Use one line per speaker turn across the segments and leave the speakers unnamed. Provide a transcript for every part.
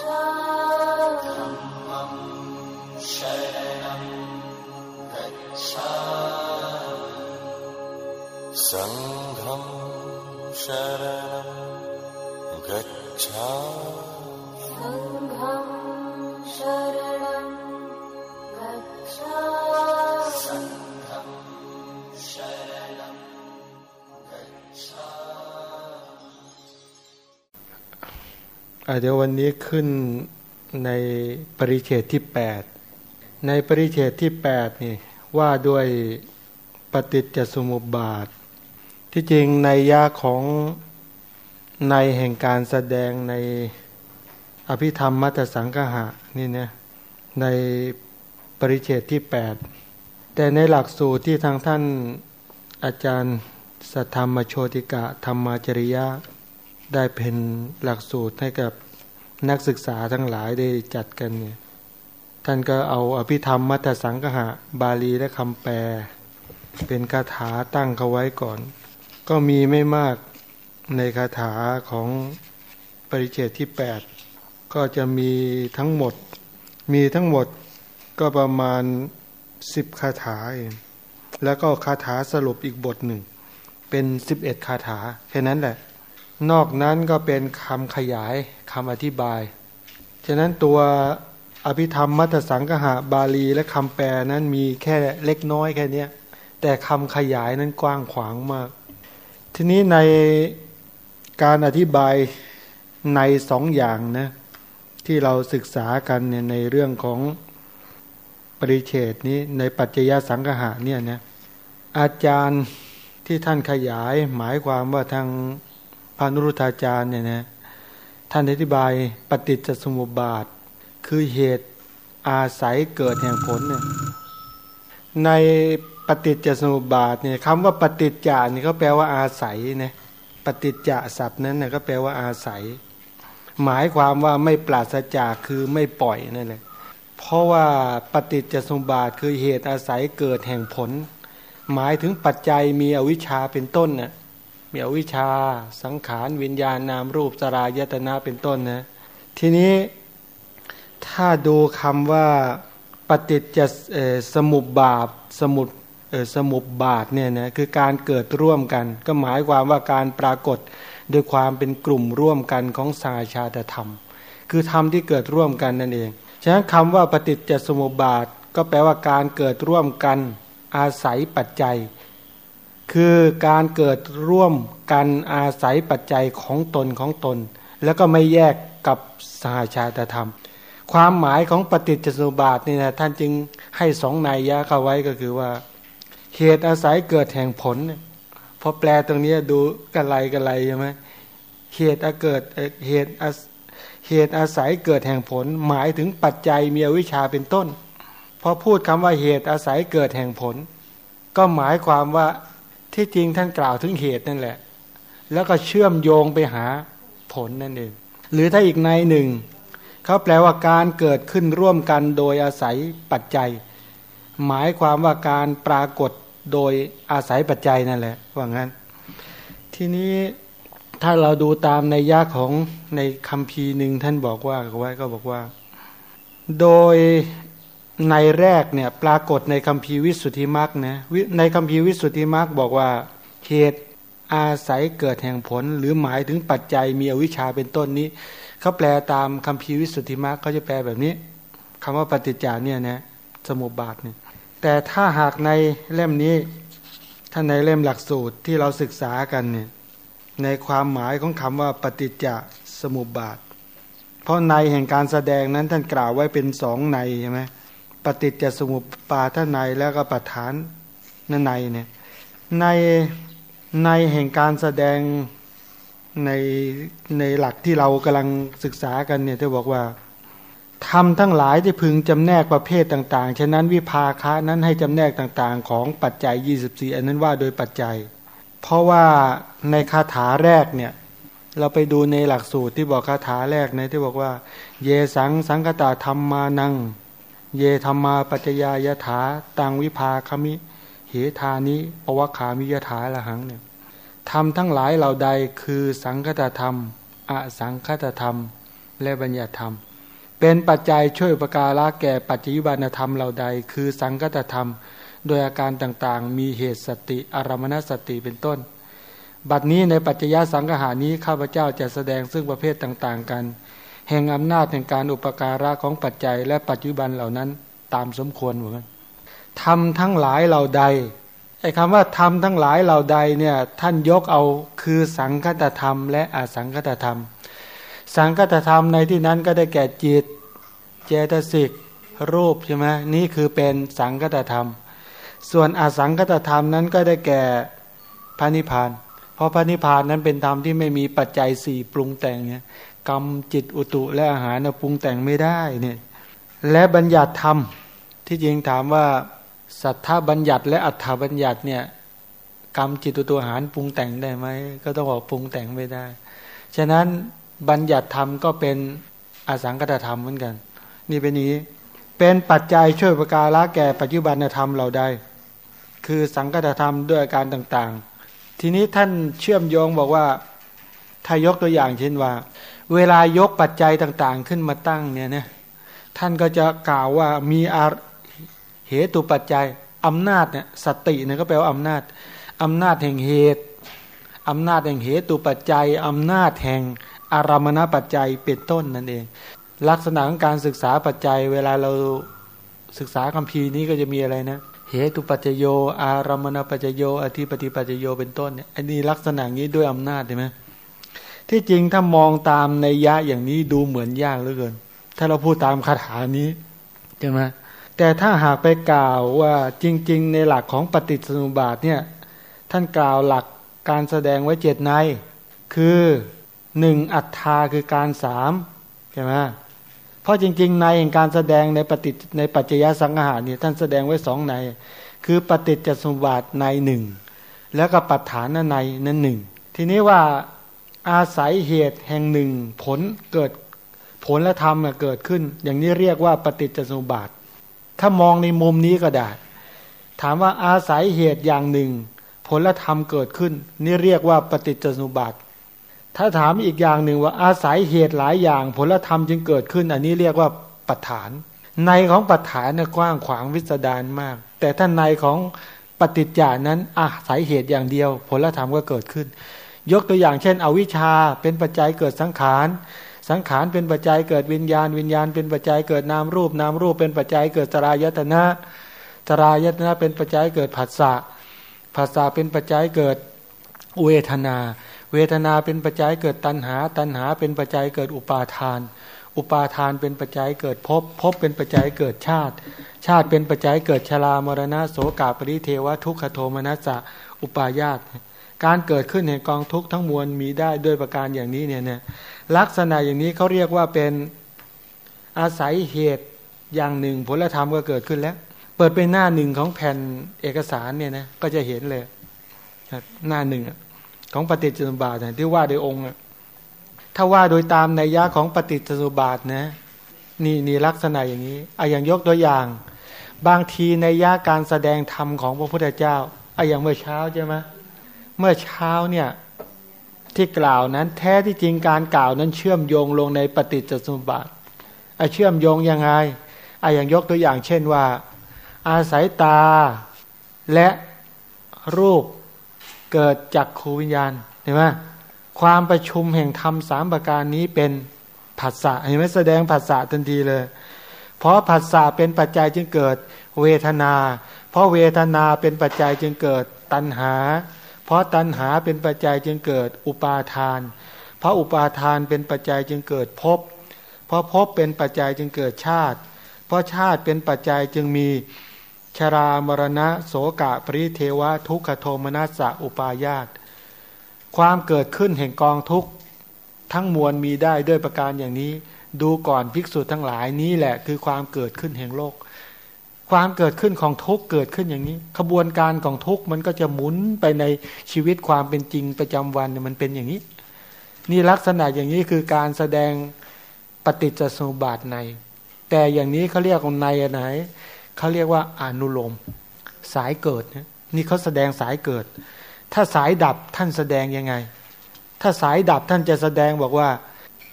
सङ्घं शरणं गच्छामि।
सङ्घं शरणं गच्छामि
เดี๋ยววันนี้ขึ้นในปริเฉดที่ 8 ในปริเฉดที่8นี่ว่าด้วยปฏิจจสมุปบาท ที่จริงในยาของในแห่งการแสดงในอภิธรรมมัตสังกหะนี่นะในปริเฉดที่ 8 แต่ในหลักสูตรที่ทางท่านอาจารย์สัทธรรมโชติกะธรรมาจริยะ ได้เป็นหลักสูตรให้กับนักศึกษาทั้งหลายได้จัดกันเนี่ยท่านก็เอาอภิธรรมมัตสังกหะบาลีและคำแปล เป็นคาถาตั้งเขาไว้ก่อน ก็มีไม่มากในคาถาของปริเฉดที่ 8 ก็จะมีทั้งหมด มีทั้งหมดก็ประมาณ 10 คาถาเองแล้วก็คาถาสรุปอีกบทหนึ่ง เป็น 11 คาถา แค่นั้นแหละ นอกนั้นก็เป็นคำขยายคำอธิบาย ฉะนั้นตัวอภิธรรมมัตสังกหะบาลีและคำแปลนั้นมีแค่เล็กน้อยแค่นี้แต่คำขยายนั้นกว้างขวางมาก ทีนี้ในการอธิบายในสองอย่างนะที่เราศึกษากันเนี่ยในเรื่องของปริเฉดนี้ในปัจจยสังหะเนี่ยนะอาจารย์ที่ท่านขยายหมายความว่าทาง พานุรุธาจารย์เนี่ยนะท่านอธิบายปฏิจจสมุปบาท คือเหตุอาศัยเกิดแห่งผลเนี่ยในปฏิจจสมุปบาทเนี่ยคำว่าปฏิจจานี่ก็แปลว่าอาศัยนะปฏิจจศัพท์นั้นนะก็แปลว่าอาศัย หมายความว่าไม่ปราศจากคือไม่ปล่อยนั่นแหละเพราะว่าปฏิจจสมุปบาทคือเหตุอาศัยเกิดแห่งผล หมายถึงปัจจัยมีอวิชชาเป็นต้นน่ะ มีอวิชชา สังขารวิญญาณนามรูปสรายตนะเป็นต้นนะ ทีนี้ถ้าดูคำว่าปฏิจจสมุปบาทสมุดเอ่อสมุปบาทเนี่ยนะคือการเกิดร่วมกัน ก็หมายความว่าการปรากฏโดยความเป็นกลุ่มร่วมกันของสาชาตธรรม คือธรรมที่เกิดร่วมกันนั่นเอง ฉะนั้นคำว่าปฏิจจสมุปบาท ก็แปลว่าการเกิดร่วมกันอาศัยปัจจัย คือการเกิดร่วมกันอาศัยปัจจัยของตนของตน แล้วก็ไม่แยกกับสหชาตธรรม ความหมายของปฏิจจสุบาทนี่นะท่านจึงให้สองนัยยะเข้าไว้ก็คือว่า เหตุอาศัยเกิดแห่งผลเนี่ยพอแปลตรงนี้ดูกันไรกันไรใช่ไหมเหตุอาเกิดเหตุอาเหตุอาศัยเกิดแห่งผล หมายถึงปัจจัยมีอวิชชาเป็นต้นพอพูดคำว่าเหตุอาศัยเกิดแห่งผล ก็หมายความว่า ที่จริงท่านกล่าวถึงเหตุนั่นแหละ แล้วก็เชื่อมโยงไปหาผลนั่นเอง หรือถ้าอีกในหนึ่งเขาแปลว่าการเกิดขึ้นร่วมกันโดยอาศัยปัจจัย หมายความว่าการปรากฏโดยอาศัยปัจจัยนั่นแหละว่างั้น ทีนี้ถ้าเราดูตามในยะของในคำพีร์หนึ่งท่านบอกว่าไว้ก็บอกว่า โดย ในแรกเนี่ยปรากฏในคำพีร์วิสุทธิมรรคนะในคำพีร์วิสุทธิมรรคบอกว่าเหตุอาศัยเกิดแห่งผล หรือหมายถึงปัจจัยมีอวิชชาเป็นต้นนี้เขาแปลตามคำพีร์วิสุทธิมรรคเขาจะแปลแบบนี้คำว่าปฏิจจาเนี่ยนะสมุปบาทเนี่ยแต่ถ้าหากในเล่มนี้ถ้าในเล่มหลักสูตรที่เราศึกษากันเนี่ยในความหมายของคำว่าปฏิจจสมุปบาท เพราะในแห่งการแสดงนั้นท่านกล่าวไว้เป็นสองในใช่ไหม ปฏิจจสมุปบาทในแล้วก็ปฐานนในเนี่ยในในแห่งการแสดงในในหลักที่เรากำลังศึกษากันเนี่ยที่บอกว่าทำทั้งหลายที่พึงจำแนกประเภทต่าง ๆ ฉะนั้นวิภาคะนั้นให้จำแนกต่างๆ ของปัจจัย 24 อันนั้นว่าโดยปัจจัย เพราะว่าในคาถาแรกเนี่ยเราไปดูในหลักสูตรที่บอกคาถาแรกนะที่บอกว่า เยสังสังคตาธรรมานัง เยธรรมาปัจจยายถาตังวิภาคมิเหธานิปวคามิยถาละหังเนี่ยทำทั้งหลายเหล่าใดคือสังคตธรรม อสังคตธรรม และบัญญัติธรรม เป็นปัจจัยช่วยประการละแก่ปัจจยุบันธรรมเหล่าใด คือสังคตธรรม โดยอาการต่างๆ มีเหตุสติอารมณสติเป็นต้น บัดนี้ในปัจจยสังหานี้ข้าพเจ้าจะแสดงซึ่งประเภทต่างๆกัน แห่งอำนาจแห่งการอุปการะของปัจจัย และปัจจุบันเหล่านั้นตามสมควรเหมือนกันทำทั้งหลายเหล่าใดไอ้คำว่าทำทั้งหลายเหล่าใดเนี่ยท่านยกเอาคือสังคตธรรม และอสังคตธรรม สังคตธรรมในที่นั้นก็ได้แก่จิตเจตสิกรูปใช่ไหมนี่คือเป็นสังคตธรรม ส่วนอสังคตธรรมนั้นก็ได้แก่พระนิพพาน เพราะพระนิพพานนั้นเป็นธรรมที่ไม่มีปัจจัยสี่ปรุงแต่งเนี่ย กรรมจิตอุตุและอาหารปรุงแต่งไม่ได้เนี่ยและบัญญัติธรรมที่จริงถามว่าสัทธาบัญญัติและอัฏฐบัญญัติเนี่ยกรรมจิตตัวหารปรุงแต่งได้ไหมก็ต้องบอกปรุงแต่งไม่ได้ ฉะนั้นบัญญัติธรรมก็เป็นอสังกตธรรมเหมือนกัน นี่เป็นนี้เป็นปัจจัยช่วยประการละแก่ปัจจุบันธรรมเราได้ คือสังกตธรรมด้วยอาการต่างๆ ทีนี้ท่านเชื่อมโยงบอกว่าถ้ายกตัวอย่างเช่นว่า เวลายกปัจจัยต่าง ๆ ขึ้นมาตั้งเนี่ยนะท่านก็จะกล่าวว่ามีอาเหตุปัจจัยอำนาจเนี่ยสติเนี่ยก็แปลว่าอำนาจอำนาจแห่งเหตุอำนาจแห่งเหตุปัจจัยอำนาจแห่งอารมณปัจจัยเป็นต้นนั่นเอง ลักษณะของการศึกษาปัจจัย เวลาเราศึกษาคัมภีร์นี้ก็จะมีอะไรนะเหตุปัจจโย อารมณปัจจโยอธิปฏิปัจจโยเป็นต้นเนี่ยอันนี้ลักษณะนี้ด้วยอำนาจใช่ไหม ที่จริงถ้ามองตามในยะอย่างนี้ดูเหมือนยากเหลือเกิน ถ้าเราพูดตามคาถานี้ใช่ไหมแต่ถ้าหากไปกล่าวว่าจริง ๆ ในหลักของปฏิจจสมุปบาทเนี่ยท่านกล่าวหลักการแสดงไว้เจ็ดใน คือหนึ่งอัฏฐาคือการสามใช่ไหมเพราะจริง ๆ ในแห่งการแสดงในปฏิในปัจจยสังหารเนี่ยท่านแสดงไว้สองใน คือปฏิจจสมุปบาทในหนึ่งแล้วก็ปัฏฐานในนั้นหนึ่งทีนี้ว่า อาศัยเหตุแห่งหนึ่ง ผลเกิดผลและธรรมเกิดขึ้น อย่างนี้เรียกว่าปฏิจจสมุปบาท ถ้ามองในมุมนี้ก็ได้ ถามว่าอาศัยเหตุอย่างหนึ่ง ผลและธรรมเกิดขึ้น นี่เรียกว่าปฏิจจสมุปบาท ถ้าถามอีกอย่างหนึ่งว่าอาศัยเหตุหลายอย่าง ผลธรรมจึงเกิดขึ้น อันนี้เรียกว่าปัฏฐาน ในของปัฏฐานเนี่ยกว้างขวางวิสดารมาก แต่ถ้าในของปฏิจจานั้นอาศัยเหตุอย่างเดียว ผลธรรมก็เกิดขึ้น ยกตัวอย่างเช่น อวิชชาเป็นปัจจัยเกิดสังขารสังขารเป็นปัจจัยเกิดวิญญาณ วิญญาณเป็นปัจจัยเกิดนามรูปนามรูปเป็นปัจจัยเกิดสรายตนะสรายตนะเป็นปัจจัยเกิดผัสสะผัสสะเป็นปัจจัยเกิดเวทนา เวทนาเป็นปัจจัยเกิดตัณหา ตัณหาเป็นปัจจัยเกิดอุปาทาน อุปาทานเป็นปัจจัยเกิดภพภพเป็นปัจจัยเกิดชาติ ชาติเป็นปัจจัยเกิดชรามรณะโสกาปริเทวทุกขโทมนัสสะอุปายาต การเกิดขึ้นในกองทุกข์ทั้งมวลมีได้ด้วยประการอย่างนี้เนี่ยเนี่ยลักษณะอย่างนี้เขาเรียกว่าเป็นอาศัยเหตุอย่างหนึ่ง ผลธรรมก็เกิดขึ้นแล้ว เปิดเป็นหน้าหนึ่งของแผ่นเอกสารเนี่ยนะก็จะเห็นเลยหน้าหนึ่งของปฏิจจสมบาทที่ว่าโดยองค์ถ้าว่าโดยตามในยะของปฏิจจสมบาทนะนี่นี่ลักษณะอย่างนี้อาอย่างยกตัวอย่าง บางทีในยะการแสดงธรรมของพระพุทธเจ้าอาอย่างเมื่อเช้าใช่ไหม เมื่อเช้าเนี่ยที่กล่าวนั้นแท้ที่จริงการกล่าวนั้นเชื่อมโยงลงในปฏิจจสมุปบาทเชื่อมโยงยังไงไอ้อย่างยกตัวอย่างเช่นว่า อาศัยตาและรูปเกิดจากขูวิญญาณเห็นไหมความประชุมแห่งธรรมสามประการนี้เป็นผัสสะเห็นไหมแสดงผัสสะทันทีเลย เพราะผัสสะเป็นปัจจัยจึงเกิดเวทนา เพราะเวทนาเป็นปัจจัยจึงเกิดตัณหา เพราะตัณหาเป็นปัจจัยจึงเกิดอุปาทาน เพราะอุปาทานเป็นปัจจัยจึงเกิดภพ เพราะภพเป็นปัจจัยจึงเกิดชาติ เพราะชาติเป็นปัจจัยจึงมีชรามรณะโสกะปริเทวะทุกขโทมนัสสะอุปายาต ความเกิดขึ้นแห่งกองทุกข์ทั้งมวลมีได้ด้วยประการอย่างนี้ ดูก่อนภิกษุทั้งหลายนี้แหละคือความเกิดขึ้นแห่งโลก ความเกิดขึ้นของทุกเกิดขึ้นอย่างนี้ ขบวนการของทุกมันก็จะหมุนไปในชีวิตความเป็นจริงประจำวันมันเป็นอย่างนี้ นี่ลักษณะอย่างนี้คือการแสดงปฏิจจสมุปบาทใน แต่อย่างนี้เขาเรียกว่าในไหนเขาเรียกว่าอนุโลมสายเกิดนี่เขาแสดงสายเกิด ถ้าสายดับท่านแสดงยังไง ถ้าสายดับท่านจะแสดงบอกว่า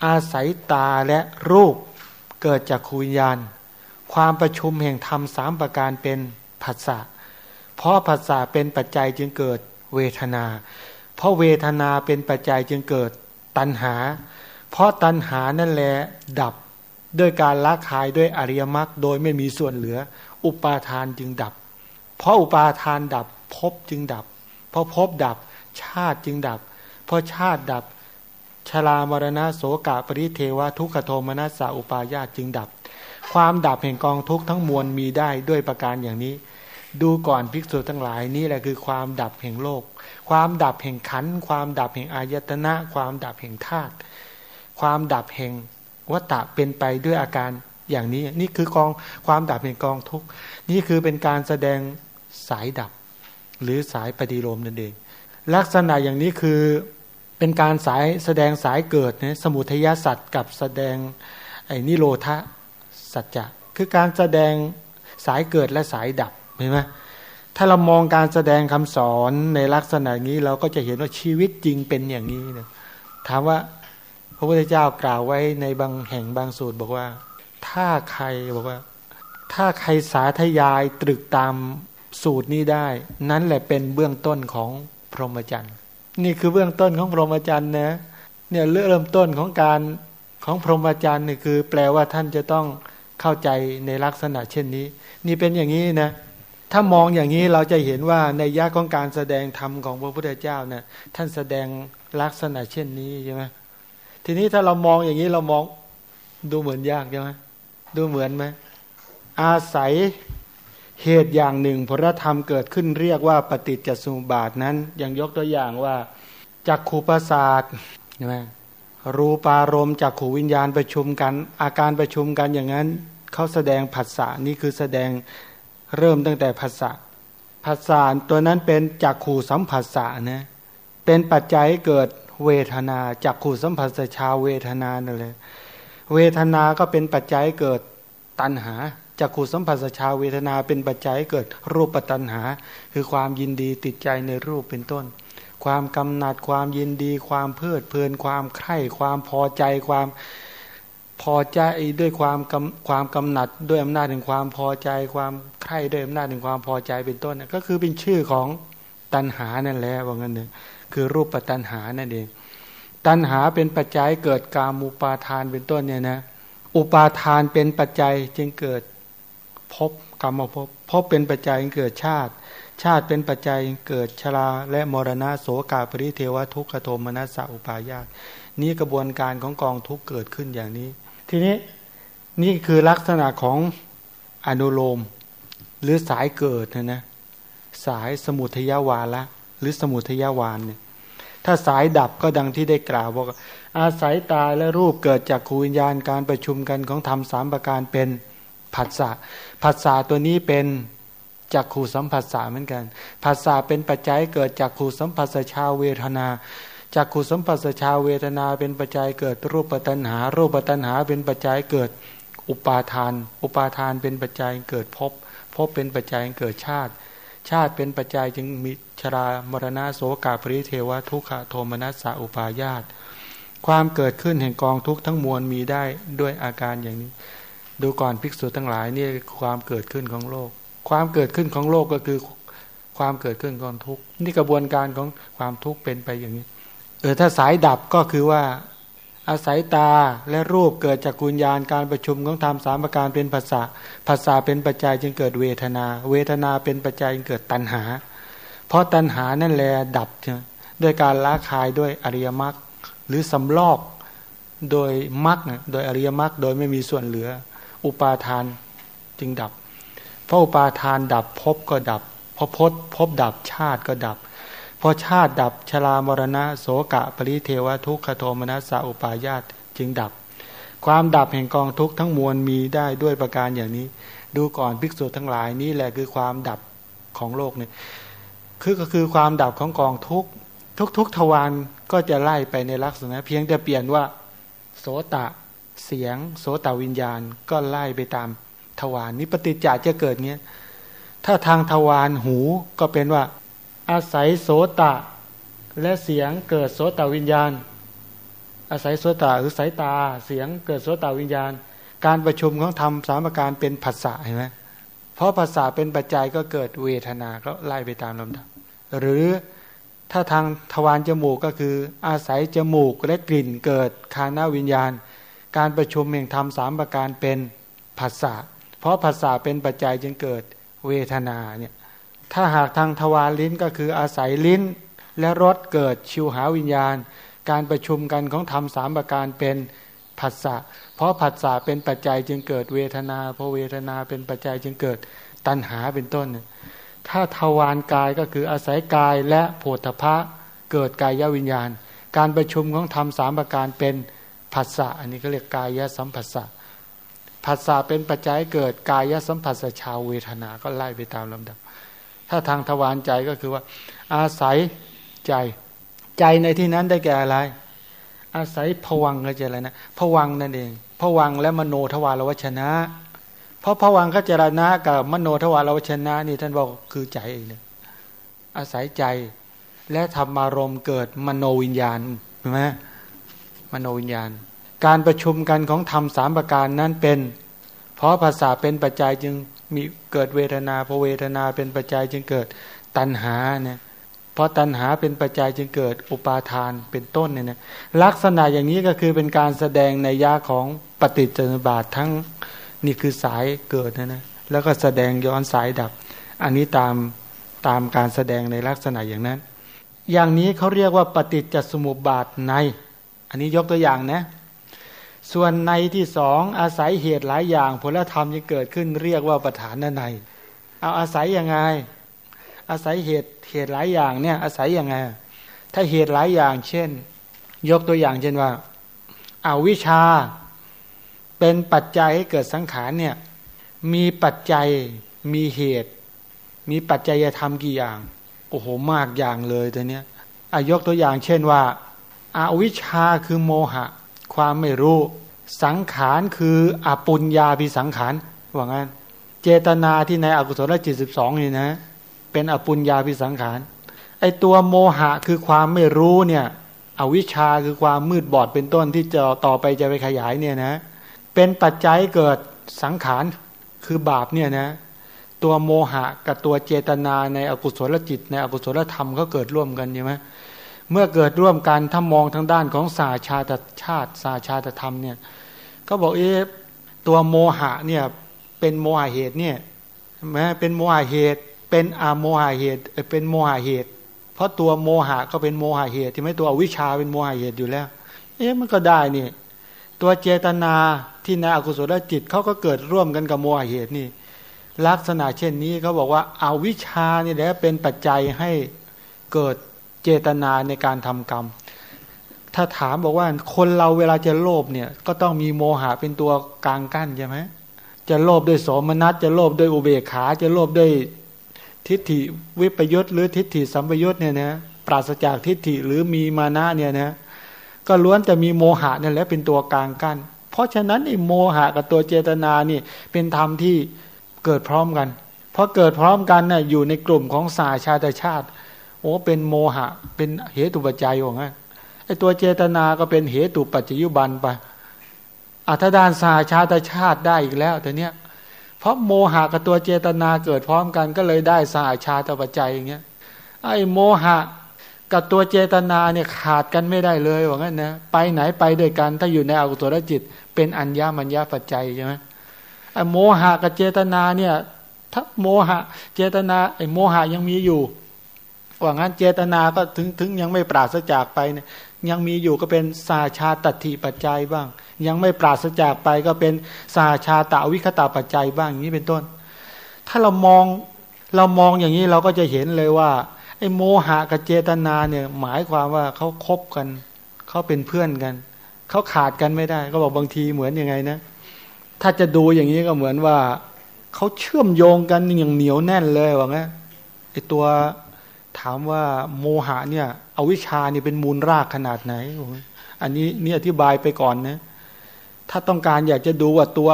อาศัยตาและรูปเกิดจากคุญญาณ ความประชุมแห่งธรรมสามประการเป็นผัสสะเพราะผัสสะเป็นปัจจัยจึงเกิดเวทนา เพราะเวทนาเป็นปัจจัยจึงเกิดตัณหา เพราะตัณหานั่นแหละดับด้วยการละคายด้วยอริยมรรคโดยไม่มีส่วนเหลือ อุปาทานจึงดับ เพราะอุปาทานดับภพจึงดับ เพราะภพดับชาติจึงดับ เพราะชาติดับชรามรณะโสกะปริเทวะทุกขโทมนัสสะอุปาญาตจึงดับ ความดับแห่งกองทุกข์ทั้งมวลมีได้ด้วยประการอย่างนี้ ดูก่อนภิกษุทั้งหลายนี่แหละคือความดับแห่งโลก ความดับแห่งขันความดับแห่งอายตนะ ความดับแห่งธาตุความดับแห่งวัตตะเป็นไปด้วยอาการอย่างนี้ นี่คือกองความดับแห่งกองทุกข์นี่คือเป็นการแสดงสายดับ หรือสายปฏิโลมนั่นเอง ลักษณะอย่างนี้คือเป็นการสายแสดงสายเกิดนะสมุทัยสัตว์กับแสดงไอ้นิโรธ สัจจะคือการแสดงสายเกิดและสายดับเห็นไหมถ้าเรามองการแสดงคำสอนในลักษณะนี้เราก็จะเห็นว่าชีวิตจริงเป็นอย่างนี้นะถามว่าพระพุทธเจ้ากล่าวไว้ในบางแห่งบางสูตรบอกว่า ถ้าใครบอกว่า ถ้าใครสาธยายตรึกตามสูตรนี้ได้ นั้นแหละเป็นเบื้องต้นของพรหมจรรย์นี่คือเบื้องต้นของพรหมจรรย์นะเนี่ยเริ่มต้นของการของพรหมจรรย์นี่คือ แปลว่าท่านจะต้อง เข้าใจในลักษณะเช่นนี้ นี่เป็นอย่างนี้นะถ้ามองอย่างนี้เราจะเห็นว่าในยะของการแสดงธรรมของพระพุทธเจ้าเนะ่ยท่านแสดงลักษณะเช่นนี้ใช่ไหมทีนี้ถ้าเรามองอย่างนี้เรามองดูเหมือนยากใช่ไหมดูเหมือนไหมอาศัยเหตุอย่างหนึ่งพระธรรมเกิดขึ้นเรียกว่าปฏิจจสมุปบาทนั้น อยังยกตัวอย่างว่าจักขูประสาทใช่ไหม รูปารมณ์จักขูวิญญาณประชุมกัน อาการประชุมกันอย่างนั้นเขาแสดงผัสสะนี่คือแสดงเริ่มตั้งแต่ผัสสะผัสสะตัวนั้นเป็นจักขูสัมผัสสะนะเป็นปัจจัยเกิดเวทนาจักขูสัมผัสชาเวทนานั่นเลยเวทนาก็เป็นปัจจัยเกิดตัณหาจักขุสัมผัสชาเวทนาเป็นปัจจัยเกิดรูปปัตัญหา คือความยินดีติดใจในรูปเป็นต้น ความกำหนัดความยินดี ความเพลิดเพลินความใคร่ความพอใจความพอใจด้วยความกำความกำหนัดด้วยอำนาจแห่งความพอใจความใคร่ด้วยอำนาจแห่งความพอใจเป็นต้นก็คือเป็นชื่อของตัณหานั่นแหละว่างั้นหนึ่งคือรูปตัญหานั่นเอง ตัณหาเป็นปัจจัยเกิดกามุปาทานเป็นต้นเนี่ยนะอุปาทานเป็นปัจจัยจึงเกิดพบกรรมภพพบเป็นปัจจัยเกิดชาติ ชาติเป็นปัจจัยเกิดชราและมรณะโสกาปริเทวทุกขโทมนัสสะอุปายาตนี้กระบวนการของกองทุกเกิดขึ้นอย่างนี้ ทีนี้นี่คือลักษณะของอนุโลม หรือสายเกิดนะนะสายสมุทยาวาละหรือสมุทยาวานเนี่ยถ้าสายดับก็ดังที่ได้กล่าวว่าอาศัยตาและรูปเกิดจากขูวิญญาณการประชุมกันของธรรมสามประการเป็นผัสสะผัสสะตัวนี้เป็น จักขู่สัมผัสสะเหมือนกันผัสสะเป็นปัจจัยเกิดจากขู่สัมผัสชาเวทนาจากขูสัมผัสชาเวทนาเป็นปัจจัยเกิดรูปปัตนหา รูปปัตนหาเป็นปัจจัยเกิดอุปาทาน อุปาทานเป็นปัจจัยเกิดภพภพเป็นปัจจัยเกิดชาติ ชาติเป็นปัจจัยจึงมีชรามรณะโสกาปริเทวทุกขโทมนัสสะอุปาญาตความเกิดขึ้นแห่งกองทุกทั้งมวลมีได้ด้วยอาการอย่างนี้ ดูก่อนภิกษุทั้งหลายนี่ความเกิดขึ้นของโลก ความเกิดขึ้นของโลกก็คือความเกิดขึ้นของทุกข์นี่กระบวนการของความทุกข์เป็นไปอย่างนี้ เออถ้าสายดับก็คือว่า อาศัยตาและรูปเกิดจากกุญญาณการประชุมของธรรมสามประการเป็นภาษาภาษาเป็นปัจจัยจึงเกิดเวทนา เวทนาเป็นปัจจัยจึงเกิดตัณหา เพราะตัณหานั่นแหละดับด้วยการละคายด้วยอริยมรรคหรือสำลอกโดยมรรคโดยอริยมรรคโดยไม่มีส่วนเหลือ อุปาทานจึงดับ พราะอุปาทานดับภพก็ดับพอพศพบดับชาติก็ดับ พอชาติดับชรามรณะโสกะปริเทวทุกขโทมนัสสะอุปายาตจึงดับ ความดับแห่งกองทุกข์ทั้งมวลมีได้ด้วยประการอย่างนี้ ดูก่อนภิกษุทั้งหลายนี่แหละคือความดับของโลกเนี่ยคือก็คือความดับของกองทุกข์ทุกทวารก็จะไล่ไปในลักษณะ เพียงแต่เปลี่ยนว่า โสตะเสียง โสตวิญญาณก็ไล่ไปตาม ทวารนี้ปฏิจจาจะเกิดเงี้ยถ้าทางทวารหูก็เป็นว่า อาศัยโสตะ และเสียงเกิดโสตวิญญาณ อาศัยโสตะหรือสายตาเสียงเกิดโสตวิญญาณ การประชุมของธรรมสามประการเป็นผัสสะเห็นไหมเพราะภาษาเป็นปัจจัยก็เกิดเวทนาก็ไล่ไปตามลำดับ หรือถ้าทางทวารจมูกก็คือ อาศัยจมูกและกลิ่นเกิดคานาวิญญาณ การประชุมแห่งธรรมสามประการเป็นผัสสะ ราะผัสสะเป็นปัจจัยจึงเกิดเวทนาเนี่ยถ้าหากทางทวารลิ้นก็คืออาศัยลิ้น และรสเกิดชิวหาวิญญาณ การประชุมกันของธรรมสามประการเป็นผัสสะเพราะผัสสะเป็นปัจจัยจึงเกิดเวทนา เพราะเวทนาเป็นปัจจัยจึงเกิดตัณหาเป็นต้น ถ้าทวารกายก็คืออาศัยกายและโผฏฐะเกิดกายวิญญาณ การประชุมของธรรมสามประการเป็นผัสสะอันนี้ก็เรียกกายสัมผัสสะ ผัสสะเป็นปัจจัยเกิดกายสัมผัสชาวเวทนาก็ไล่ไปตามลำดับ ถ้าทางทวารใจก็คือว่า อาศัยใจใจในที่นั้นได้แก่อะไร อาศัยผวังก็จะอะไรนะผวังนั่นเองผวังและมโนทวารวชนะ เพราะผวังขจรณะกับมโนทวารวชนะนี่ท่านบอกคือใจเองเนี่ยอาศัยใจและธรรมารมเกิดมโนวิญญาณใช่ไหมมโนวิญญาณ การประชุมกันของธรรมสามประการนั้นเป็น เพราะภาษาเป็นปัจจัยจึงมีเกิดเวทนาเพอเวทนาเป็นปัจจัยจึงเกิดตัณหาเนี่ยเพราะตัณหาเป็นปัจจัยจึงเกิดอุปาทานเป็นต้นเนี่ยนะลักษณะอย่างนี้ก็คือเป็นการแสดงในยาของปฏิจจสมบาททั้งนี่คือสายเกิดนะนะแล้วก็แสดงย้อนสายดับ อันนี้ตามตามการแสดงในลักษณะอย่างนั้น อย่างนี้เขาเรียกว่าปฏิจจสมุปบาทใน อันนี้ยกตัวอย่างนะ ส่วนในที่สองอาศัยเหตุหลายอย่าง ผลธรรมที่เกิดขึ้นเรียกว่าประธานใน เอาอาศัยยังไง อาศัยเหตุเหตุหลายอย่างเนี่ยอาศัยยังไง ถ้าเหตุหลายอย่าง เช่น ยกตัวอย่างเช่นว่าอาวิชาเป็นปัจจัยให้เกิดสังขารเนี่ยมีปัจจัยมีเหตุ มีปัจจัยธรรมกี่อย่างโอ้โหมากอย่างเลยตัวเนี้ยอายกตัวอย่างเช่นว่าอาวิชาคือโมหะ ความไม่รู้ สังขารคืออปุญญาพิสังขารว่างั้น เจตนาที่ในอกุศลจิตสิบสองนี่นะ เป็นอปุญญาพิสังขารไอตัวโมหะคือความไม่รู้เนี่ยอวิชชาคือความมืดบอดเป็นต้นที่จะต่อไปจะไปขยายเนี่ยนะ เป็นปัจจัยเกิดสังขารคือบาปเนี่ยนะ ตัวโมหะกับตัวเจตนาในอกุศลจิต ในอกุศลธรรมก็เกิดร่วมกันใช่ไหม เมื่อเกิดร่วมกันถ้ามองทางด้านของสาชาตชาติสาชาตธรรมเนี่ยก็บอกเอ๊ะตัวโมหะเนี่ยเป็นโมหะเหตุเนี่ยแม้เป็นโมหะเหตุ เป็นอาโมหะเหตุเป็นโมหะเหตุ เพราะตัวโมหะก็เป็นโมหะเหตุที่ไม่ตัวอวิชชาเป็นโมหะเหตุอยู่แล้ว เอ๊ะมันก็ได้นี่ตัวเจตนาที่ในอกุศลจิตเขาก็เกิดร่วมกันกับโมหะเหตุนี่ลักษณะเช่นนี้เขาบอกว่าอาวิชานี่แหละเป็นปัจจัยให้เกิด เจตนาในการทำกรรม ถ้าถามบอกว่าคนเราเวลาจะโลภเนี่ย ก็ต้องมีโมหะเป็นตัวกลางกั้นใช่ไหมจะโลภด้วยโสมนัสจะโลภด้วยอุเบกขา จะโลภด้วยทิฏฐิวิปยุทธหรือทิฏฐิสัมปยุทธเนี่ยนะปราศจากทิฏฐิหรือมีมานะเนี่ยนะก็ล้วนแต่มีโมหะนี่แหละเป็นตัวกลางกั้น เพราะฉะนั้นไอ้โมหะกับตัวเจตนานี่เป็นธรรมที่เกิดพร้อมกันพราะเกิดพร้อมกันน่ะอยู่ในกลุ่มของสาชาติชาติ โอ้เป็นโมหะ เป็นเหตุปัจจัยว่างั้นไอ้ตัวเจตนาก็เป็นเหตุปัจจยุบันไปอัธดานสาชาตชาติได้อีกแล้วแต่เนี้ยเพราะโมหะกับตัวเจตนาเกิดพร้อมกันก็เลยได้สาชาตปัจจัยอย่างเงี้ยไอ้โมหะกับตัวเจตนาเนี่ยขาดกันไม่ได้เลยว่างั้นนะไปไหนไปด้วยกัน ถ้าอยู่ในอกุศลจิต เป็นอัญญามัญญาปัจจัยใช่ไหมไอ้โมหะกับเจตนาเนี่ยถ้าโมหะเจตนาไอ้โมหะยังมีอยู่ ว่างั้นเจตนาก็ถึงถึงยังไม่ปราศจากไปเนี่ยยังมีอยู่ก็เป็นสาชาตติปัจจัยบ้าง ยังไม่ปราศจากไปก็เป็นสาชาตาวิคตาปัจจัยบ้างอย่างนี้เป็นต้น ถ้าเรามองเรามองอย่างนี้เราก็จะเห็นเลยว่าไอ้โมหะกับเจตนาเนี่ยหมายความว่าเขาคบกันเขาเป็นเพื่อนกันเขาขาดกันไม่ได้ ก็บอกบางทีเหมือนยังไงนะ ถ้าจะดูอย่างนี้ก็เหมือนว่าเขาเชื่อมโยงกันอย่างเหนียวแน่นเลยว่างั้นไอตัว ถามว่าโมหะเนี่ยอวิชชานี่เป็นมูลรากขนาดไหน อันนี้นี่อธิบายไปก่อนนะ ถ้าต้องการอยากจะดูว่าตัว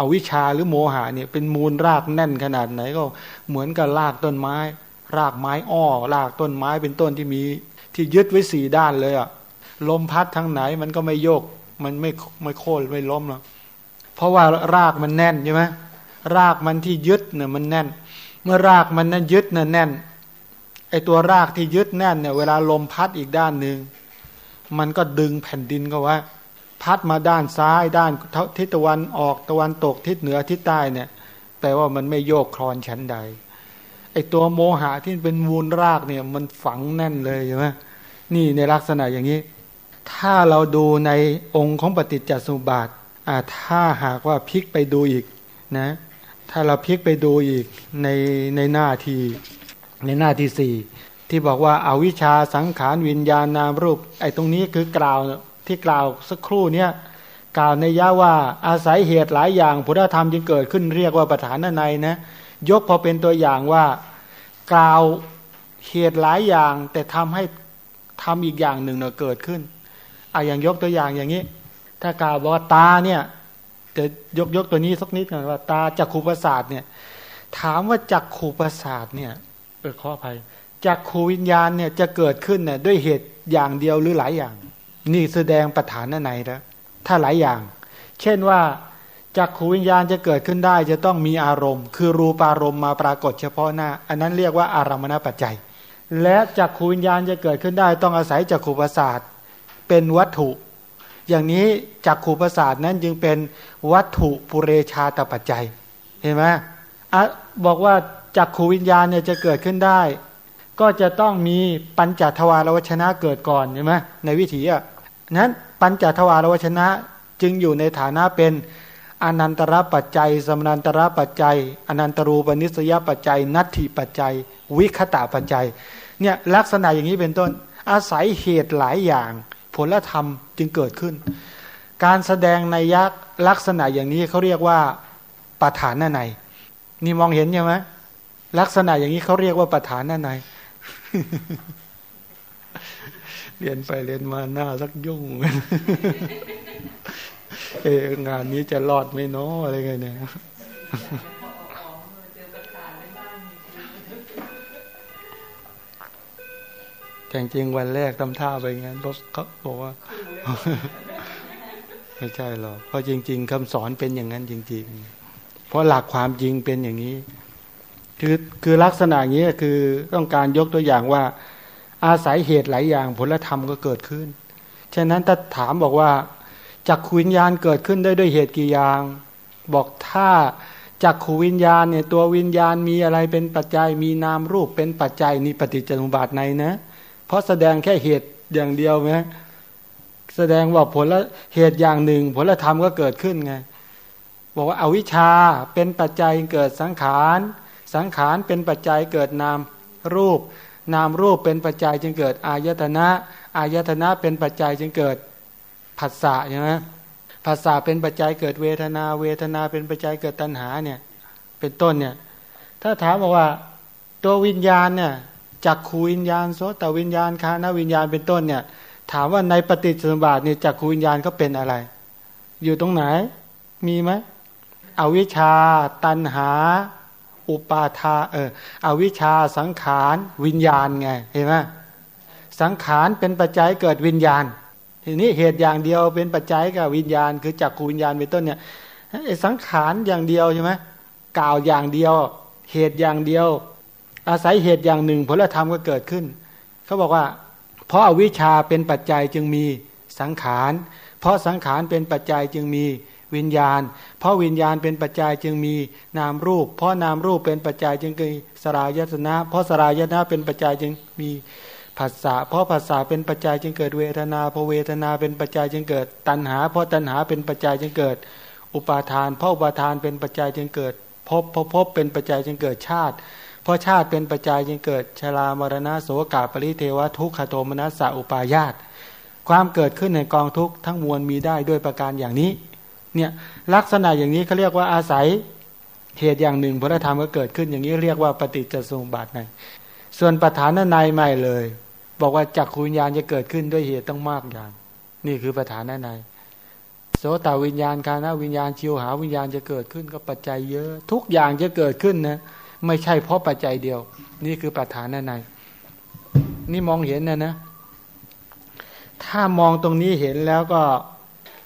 อวิชชาหรือโมหะเนี่ยเป็นมูลรากแน่นขนาดไหนก็เหมือนกับรากต้นไม้ รากไม้อ้อรากต้นไม้เป็นต้นที่มีที่ยึดไว้สี่ด้านเลยอะลมพัดทางไหนมันก็ไม่โยก มันไม่ไม่โค่นไม่ล้มหรอกเพราะว่ารากมันแน่นใช่ไหมรากมันที่ยึดเนี่ยมันแน่น เมื่อรากมันนั้นยึดน่ะแน่น ไอตัวรากที่ยึดแน่นเนี่ยเวลาลมพัดอีกด้านหนึ่งมันก็ดึงแผ่นดินก็ว่า พัดมาด้านซ้ายด้านทิศตะวันออกตะวันตกทิศเหนือทิศใต้เนี่ยแปลว่ามันไม่โยกคลอนชั้นใดไอตัวโมหะที่เป็นมูลรากเนี่ย มันฝังแน่นเลยใช่ไหมนี่ในลักษณะอย่างนี้ ถ้าเราดูในองค์ของปฏิจจสมุปบาทอ่าถ้าหากว่าพลิกไปดูอีกนะ ถ้าเราพลิกไปดูอีกในในหน้าที่ ในหน้าที่สี่ที่บอกว่าอาวิชชาสังขารวิญญาณนามรูป ไอ้ตรงนี้คือกล่าวที่กล่าวสักครู่เนี้ยกล่าวในย่าว่าอาศัยเหตุหลายอย่างพุทธธรรมจึงเกิดขึ้นเรียกว่าประธานในนะยกพอเป็นตัวอย่างว่า กล่าวเหตุหลายอย่าง แต่ทำให้ทำอีกอย่างหนึ่งเน่ยเกิดขึ้นอะอย่างยกตัวอย่างอย่างนี้ ถ้ากล่าวว่าตาเนี่ยจะยกยกตัวนี้สักนิดก่อนว่า ตาจักขูประสาทเนี่ย ถามว่าจักขูประสาทเนี่ย เออขออภัยจักขูวิญญาณเนี่ยจะเกิดขึ้นเนี่ยด้วยเหตุอย่างเดียวหรือหลายอย่าง นี่แสดงประฐานในแล้วถ้าหลายอย่าง เช่นว่าจักขูวิญญาณจะเกิดขึ้นได้ จะต้องมีอารมณ์ คือรูปารมณ์มาปรากฏเฉพาะหน้า อันนั้นเรียกว่าอารมณปัจจัย และจักขูวิญญาณจะเกิดขึ้นได้ ต้องอาศัยจักขูประสาทเป็นวัตถุ อย่างนี้จักขูประสาทนั้นจึงเป็นวัตถุปุเรชาตปัจจัย เห็นไหมอะบอกว่า จักขูวิญญาณเนี่ยจะเกิดขึ้นได้ ก็จะต้องมีปัญจทวารวชนะเกิดก่อนใช่ไหมในวิถีอะนั้นปัญจทวารวชนะจึงอยู่ในฐานะเป็นอนันตระปัจจัย สมนันตระปัจจัย อนันตรูปนิสยปัจจัย นัตถิปัจจัย วิคตะปัจจัยเนี่ยลักษณะอย่างนี้เป็นต้น อาศัยเหตุหลายอย่าง ผลธรรมจึงเกิดขึ้น การแสดงในยักษ์ลักษณะอย่างนี้เขาเรียกว่าปฐานในนี่มองเห็นใช่ไหม ลักษณะอย่างนี้เขาเรียกว่าปฐานในเรียนไปเรียนมาหน้าสักยุ่ง เอองานนี้จะรอดไหมเนาะอะไรไงเนี่ยแต่จริงวันแรกทำท่าไปงั้นเพราะเขาบอกว่า ไม่ใช่หรอกเพราะจริง ๆคำสอนเป็นอย่างนั้นจริง ๆ เพราะหลักความจริงเป็นอย่างนี้ คือคือลักษณะนี้คือต้องการยกตัวอย่างว่า อาศัยเหตุหลายอย่างผลธรรมก็เกิดขึ้น ฉะนั้นถ้าถามบอกว่าจักขวิญญาณเกิดขึ้นได้ด้วยเหตุกี่อย่าง บอกถ้าจักขวิญญาณเนี่ยตัววิญญาณมีอะไรเป็นปัจจัยมีนามรูปเป็นปัจจัยนี่ปฏิจจสมุปบาทในนะ เพราะแสดงแค่เหตุอย่างเดียวไหมแสดงว่าผลละเหตุอย่างหนึ่ง ผลธรรมก็เกิดขึ้นไง บอกว่าอาวิชชาเป็นปัจจัยเกิดสังขาร สังขารเป็นปัจจัยเกิดนามรูป นามรูปเป็นปัจจัยจึงเกิดอายตนะ อายตนะเป็นปัจจัยจึงเกิดผัสสะใช่ไหมผัสสะเป็นปัจจัยเกิดเวทนา เวทนาเป็นปัจจัยเกิดตัณหาเนี่ยเป็นต้นเนี่ยถ้าถามบอกว่าตัววิญญาณเนี่ยจักขูวิญญาณโสตวิญญาณคานวิญญาณเป็นต้นเนี่ยถามว่าในปฏิจจสมบัติเนี่ยจักขูวิญญาณเขาเป็นอะไร อยู่ตรงไหนมีไหมอวิชชาตัณหา อุปาทาเอออวิชชาสังขารวิญญาณไงเห็นไหมสังขารเป็นปัจจัยเกิดวิญญาณ ทีนี้เหตุอย่างเดียวเป็นปัจจัยกับวิญญาณ คือจักขูวิญญาณเป็นต้นเนี่ยไอสังขารอย่างเดียวใช่ไหมกล่าวอย่างเดียว เหตุอย่างเดียว อาศัยเหตุอย่างหนึ่งผลธรรมก็เกิดขึ้นเขาบอกว่า เพราะอาวิชชาเป็นปัจจัยจึงมีสังขาร เพราะสังขารเป็นปัจจัยจึงมี วิญญาณ เพราะวิญญาณเป็นปัจจัยจึงมีนามรูป เพราะนามรูปเป็นปัจจัยจึงมีสรายตนะ เพราะสรายตนะเป็นปัจจัยจึงมีผัสสะเพราะผัสสะเป็นปัจจัยจึงเกิดเวทนาเพราะเวทนาเป็นปัจจัยจึงเกิด ตัณหา เพราะตัณหาเป็นปัจจัยจึงเกิด อุปาทาน เพราะอุปาทานเป็นปัจจัยจึงเกิดพเพราะภพเป็นปัจจัยจึงเกิดชาติ เพราะชาติเป็นปัจจัยจึงเกิดชรามรณะโสกาปริเทวทุกขโทมนัสสะอุปายาตความเกิดขึ้นในกองทุกข์ทั้งมวลมีได้ด้วยประการอย่างนี้ เนี่ยลักษณะอย่างนี้เขาเรียกว่าอาศัยเหตุอย่างหนึ่งพระธรรมก็เกิดขึ้นอย่างนี้เรียกว่าปฏิจจสมุปบาทในส่วนปัฏฐานในไม่เลย บอกว่าจักขุวิญญาณจะเกิดขึ้นด้วยเหตุต้องมากอย่าง นี่คือปัฏฐานในโสตวิญญาณคานาวิญญาณชิวหาวิญญาณจะเกิดขึ้นก็ปัจจัยเยอะ ทุกอย่างจะเกิดขึ้นนะไม่ใช่เพราะปัจจัยเดียว นี่คือปัฏฐานในนี่มองเห็นนะนะ ถ้ามองตรงนี้เห็นแล้วก็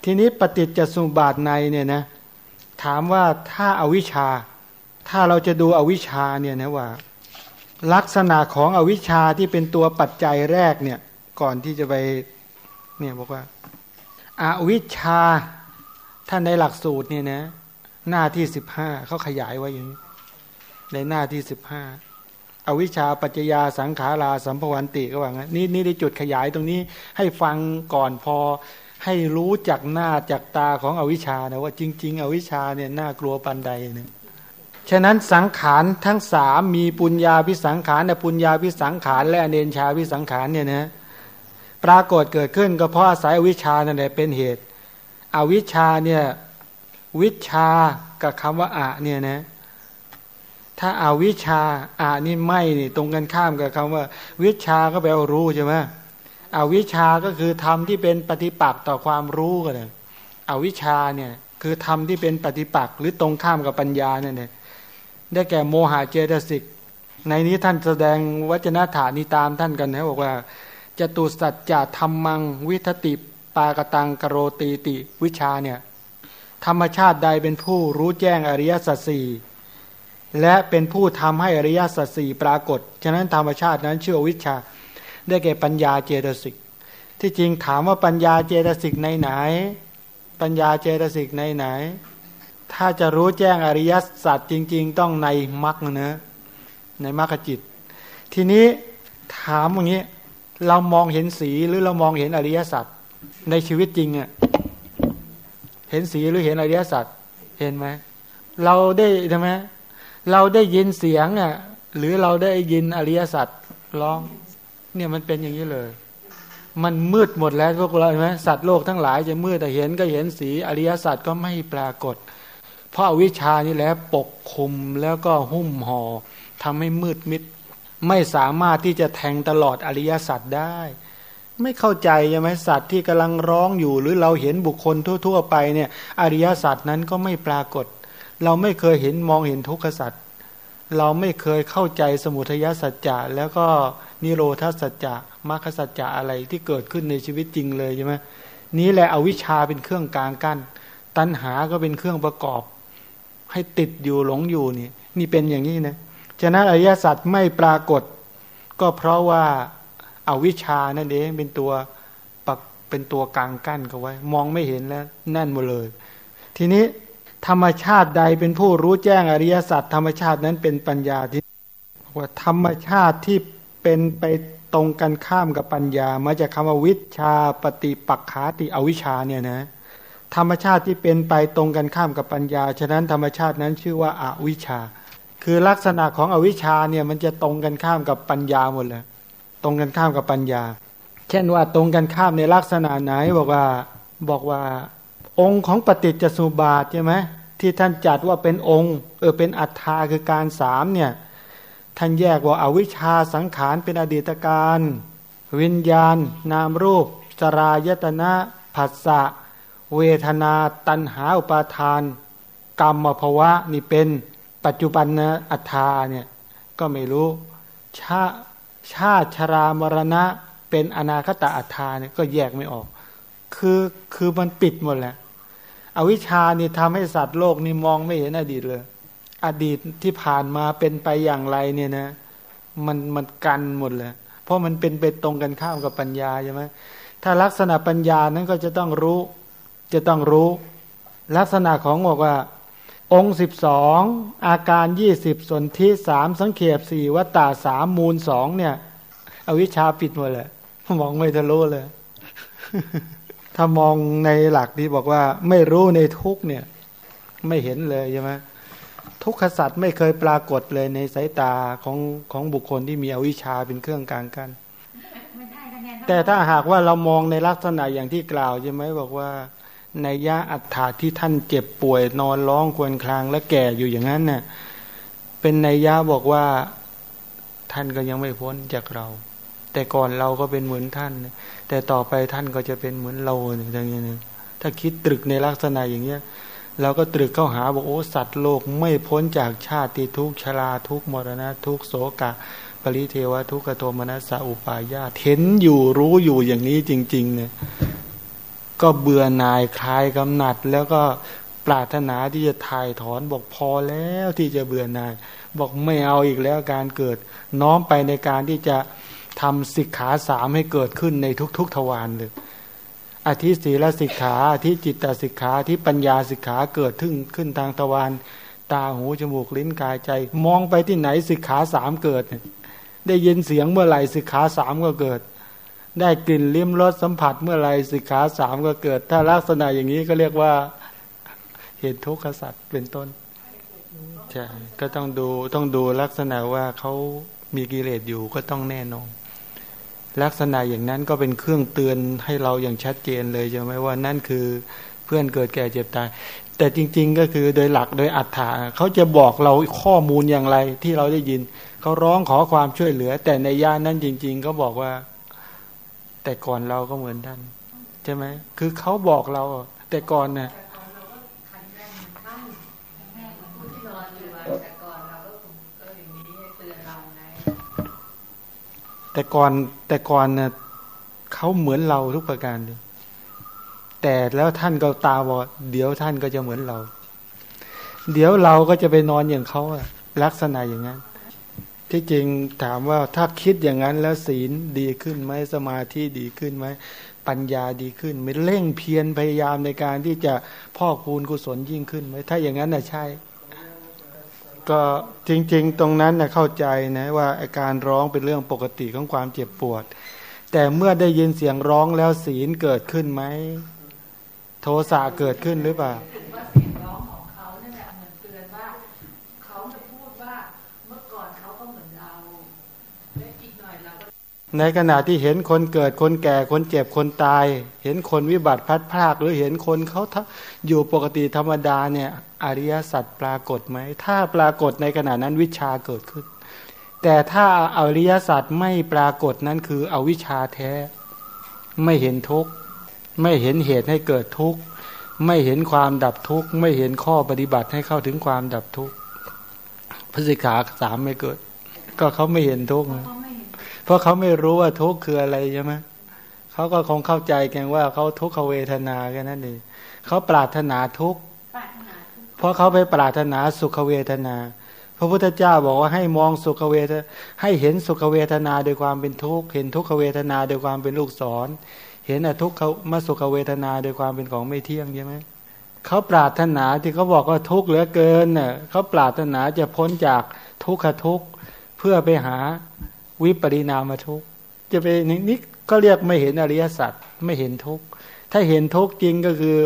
ทีนี้ปฏิจจสมุปบาทในเนี่ยนะถามว่าถ้าอาวิชชา ถ้าเราจะดูอวิชชาเนี่ยนะว่า ลักษณะของอวิชชาที่เป็นตัวปัจจัยแรกเนี่ยก่อนที่จะไปเนี่ยบอกว่าอาวิชชาท่านในหลักสูตรเนี่ยนะหน้าที่สิบห้าเขาขยายไว้อย่างนี้ในหน้าที่สิบห้าอวิชชาปัจจยาสังขาราสัมภวันติก็ว่างั้นนี่นี่ได้จุดขยายตรงนี้ให้ฟังก่อนพอ ให้รู้จักหน้าจักตาของอวิชชานะว่าจริง ๆ อวิชชาเนี่ยน่ากลัวปันใดเนี่ยฉะนั้นสังขารทั้งสามมีปุญญาพิสังขารนปุญญาพิสังขารและอเนชาพิสังขารเนี่ยนะปรากฏเกิดขึ้นก็เพราะอาศัยอวิชชานั่นแหละเป็นเหตุ อวิชชาเนี่ยวิชากับคำว่าอะเนี่ยนะถ้าอาวิชาอ่านี่ไม่นี่ตรงกันข้ามกับคำว่า วิชาก็แปลว่ารู้ใช่ไหม อวิชาก็คือธรรมที่เป็นปฏิปักษ์ต่อความรู้กันเลยอวิชาเนี่ยคือธรรมที่เป็นปฏิปักษ์หรือตรงข้ามกับปัญญาเนี่ยได้แก่โมหะเจตสิก ในนี้ท่านแสดงวจนะฐานีตามท่านกันนะบอกว่าจตุสัจจะธรรมัง วิทติปากตังกโรตีติวิชาเนี่ยธรรมชาติใดเป็นผู้รู้แจ้งอริยสัจสี่และเป็นผู้ทำให้อริยสัจสี่ปรากฏ ฉะนั้นธรรมชาตินั้นชื่อวิชา ได้แก่ปัญญาเจตสิก ที่จริงถามว่าปัญญาเจตสิกในไหน ปัญญาเจตสิกในไหน ถ้าจะรู้แจ้งอริยสัจจริง ๆ ต้องในมรรคนะในมรรคจิต ทีนี้ถามอย่างนี้เรามองเห็นสีหรือเรามองเห็นอริยสัจในชีวิตจริงอะเห็นสีหรือเห็นอริยสัจเห็นไหมเราได้ใช่ไหมเราได้ยินเสียงอะหรือเราได้ยินอริยสัจร้อง เนี่ยมันเป็นอย่างนี้เลย มันมืดหมดแล้วพวกเราเห็นไหมสัตว์โลกทั้งหลายจะมืดแต่เห็นก็เห็นสีอริยสัจก็ไม่ปรากฏ เพราะวิชานี่แหละปกคุมแล้วก็หุ้มห่อทำให้มืดมิด ไม่สามารถที่จะแทงตลอดอริยสัจได้ ไม่เข้าใจใช่ไหมสัตว์ที่กำลังร้องอยู่ หรือเราเห็นบุคคลทั่ว ๆ ไปเนี่ย อริยสัจนั้นก็ไม่ปรากฏ เราไม่เคยเห็นมองเห็นทุกขสัจ เราไม่เคยเข้าใจสมุทัยสัจจะแล้วก็นิโรธาสัจจะมรรคสัจจะอะไรที่เกิดขึ้นในชีวิตจริงเลยใช่ไหมนี้แหละอวิชชาเป็นเครื่องกลางกัน้นตัณหาก็เป็นเครื่องประกอบ ให้ติดอยู่หลงอยู่นี่นี่เป็นอย่างนี้นะฉะนั้นอริยสัจไม่ปรากฏ ก็เพราะว่าอาวิชชานั่นเองเป็นตัวปักเป็นตัวกลางกั้นเขาไว้ มองไม่เห็นแล้วแน่นหมดเลย ทีนี้ ธรรมชาติใดเป็นผู้รู้แจ้งอริยสัจธรรมชาตินั้นเป็นปัญญาที่ว่าธรรมชาติที่เป็นไปตรงกันข้ามกับปัญญา มาจากคำว่าวิชาปฏิปักขาติอวิชาเนี่ยนะธรรมชาติที่เป็นไปตรงกันข้ามกับปัญญา ฉะนั้นธรรมชาตินั้นชื่อว่าอาวิชาคือลักษณะของอวิชาเนี่ยมันจะตรงกันข้ามกับปัญญาหมดเลย ตรงกันข้ามกับปัญญา เช่นว่าตรงกันข้ามในลักษณะไหนบอกว่าบอกว่า องค์ของปฏิจจสมุปบาทใช่ไหมที่ท่านจัดว่าเป็นองค์เออเป็นอัตถาคือการสามเนี่ยท่านแยกว่าอาวิชชาสังขารเป็นอดีตการ วิญญาณ นามรูป สรายตนะผัสสะเวทนาตันหาอุปาทาน กรรมภวะนี่เป็นปัจจุบันนะอัตถาเนี่ยก็ไม่รู้ชาชาติชรามรณะ เป็นอนาคตอัตถาเนี่ยก็แยกไม่ออก คือคือมันปิดหมดแหละ อวิชานี่ทำให้สัตว์โลกนี่มองไม่เห็นอดีตเลย อดีตที่ผ่านมาเป็นไปอย่างไรเนี่ยนะ มันมันกันหมดเลย เพราะมันเป็นไปตรงกันข้ามกับปัญญาใช่ไหมถ้าลักษณะปัญญานั้นก็จะต้องรู้ จะต้องรู้ ลักษณะของบอกว่า องค์สิบสองอาการยี่สิบสนทิสามสังเขปสี่วัตตาสามมูลสองเนี่ย อวิชชาปิดหมดเลยมองไม่ทะลุเลย ถ้ามองในหลักที่บอกว่าไม่รู้ในทุกเนี่ยไม่เห็นเลยใช่ไหมทุกขสัตว์ไม่เคยปรากฏเลยในสายตาของของบุคคลที่มีอวิชชาเป็นเครื่องกลางกัน
ไม่ใช่กันไง
แต่ถ้าหากว่าเรามองในลักษณะอย่างที่กล่าวใช่ไหมบอกว่าในยะอัฏฐาที่ท่านเจ็บป่วยนอนร้องครวญครางและแก่อยู่อย่างนั้นเน่ะเป็นในยะบอกว่าท่านก็ยังไม่พ้นจากเรา แต่ก่อนเราก็เป็นเหมือนท่าน แต่ต่อไปท่านก็จะเป็นเหมือนเราอย่างเงี้ยถ้าคิดตรึกในลักษณะอย่างเงี้ยเราก็ตรึกเข้าหาบอกโอ้สัตว์โลกไม่พ้นจากชาติทุกชราทุกมรณะทุกโศกะ ปริเทวทุกขโทมนัสอุปายาเห็นอยู่รู้อยู่อย่างนี้จริง ๆ เนี่ย ก็เบื่อหน่ายคลายกำหนัด แล้วก็ปรารถนาที่จะถ่ายถอนบอกพอแล้วที่จะเบื่อหน่าย บอกไม่เอาอีกแล้วการเกิด น้อมไปในการที่จะ ทำสิกขาสามให้เกิดขึ้นในทุกๆทวารเลยอธิศีลสิกขาอธิจิตตสิกขาอธิปัญญาสิกขาเกิดขึ้นขึ้นทางทวารตาหูจมูกลิ้นกายใจ มองไปที่ไหนสิกขาสามเกิด ได้ยินเสียงเมื่อไหร่สิกขาสามก็เกิด ได้กลิ่นลิ้มรสสัมผัสเมื่อไหร่สิกขาสามก็เกิด ถ้าลักษณะอย่างนี้ก็เรียกว่าเห็นทุกขสัตว์เป็นต้นใช่ก็ต้องดูต้องดูลักษณะว่าเขามีกิเลสอยู่ก็ต้องแน่นอน ลักษณะอย่างนั้นก็เป็นเครื่องเตือนให้เราอย่างชัดเจนเลยใช่ไหมว่านั่นคือเพื่อนเกิดแก่เจ็บตาย แต่จริง ๆ ก็คือโดยหลักโดยอัฏฐาเขาจะบอกเราข้อมูลอย่างไรที่เราได้ยินเขาร้องขอความช่วยเหลือ แต่ในย่านนั้นจริงๆก็บอกว่า แต่ก่อนเราก็เหมือนท่านใช่ไหมคือเขาบอกเรา แต่ก่อนเนี่ย แต่ก่อนแต่ก่อนเนี่ยเขาเหมือนเราทุกประการเลยแต่แล้วท่านก็ตาบอดเดี๋ยวท่านก็จะเหมือนเรา เดี๋ยวเราก็จะไปนอนอย่างเขาลักษณะอย่างนั้น ที่จริงถามว่าถ้าคิดอย่างนั้นแล้วศีลดีขึ้นไหมสมาธิดีขึ้นไหมปัญญาดีขึ้นไม่เร่งเพียรพยายามในการที่จะพ่อคูณกุศลยิ่งขึ้นไหมถ้าอย่างนั้นน่ะใช่ ก็จริง ๆ ตรงนั้นนะเข้าใจนะว่าอาการร้องเป็นเรื่องปกติของความเจ็บปวด แต่เมื่อได้ยินเสียงร้องแล้วศีลเกิดขึ้นไหมโทสะเกิดขึ้นหรือเปล่า ในขณะที่เห็นคนเกิดคนแก่คนเจ็บคนตาย เห็นคนวิบัติพัดพลากหรือเห็นคนเขาอยู่ปกติธรรมดาเนี่ยอริยสัจปรากฏไหม ถ้าปรากฏในขณะนั้นวิชาเกิดขึ้น แต่ถ้าอริยสัจไม่ปรากฏนั้นคืออวิชชาแท้ ไม่เห็นทุกข์ไม่เห็นเหตุให้เกิดทุกข์ไม่เห็นความดับทุกข์ไม่เห็นข้อปฏิบัติให้เข้าถึงความดับทุกข์พระสิกขาสามไม่เกิด ก็เขาไม่เห็นทุกข์ เพราะเขาไม่รู้ว่าทุกข์คืออะไรใช่ไหมเขาก็คงเข้าใจกันว่าเขาทุกขเวทนาแค่นั้นเองเขาปรารถนาทุกข์เพราะเขาไปปรารถนาสุขเวทนา พระพุทธเจ้าบอกว่าให้มองสุขเวทให้เห็นสุขเวทนาโดยความเป็นทุกข์เห็นทุกขเวทนาโดยความเป็นลูกศรเห็นอทุกขมาสุขเวทนาโดยความเป็นของไม่เที่ยงใช่ไหมเขาปรารถนาที่เขาบอกว่าทุกข์เหลือเกินเน่ะเขาปรารถนาจะพ้นจากทุกขทุกข์เพื่อไปหา วิปริณามทุกจะไปนี่ก็เรียกไม่เห็นอริยสัจไม่เห็นทุกถ้าเห็นทุกจริงก็คือ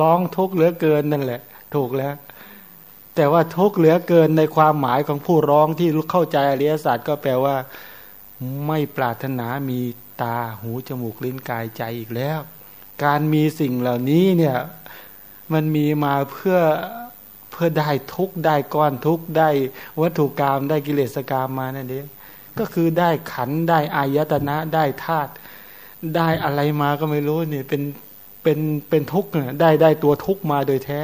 ร้องทุกเหลือเกินนั่นแหละ ถูกแล้ว แต่ว่าทุกเหลือเกินในความหมายของผู้ร้องที่เข้าใจอริยสตร์ก็แปลว่า ไม่ปรารถนามีตาหูจมูกลิ้นกายใจอีกแล้ว การมีสิ่งเหล่านี้เนี่ยมันมีมาเพื่อเพื่อได้ทุกได้ก้อนทุกได้วัตถุกรรมได้กิเลสกรรมมานั่นเอง ก็คือได้ขันได้อายตนะได้ธาตุได้อะไรมาก็ไม่รู้เนี่ยเป็นเป็นเป็นทุกข์ได้ได้ตัวทุกข์มาโดยแท้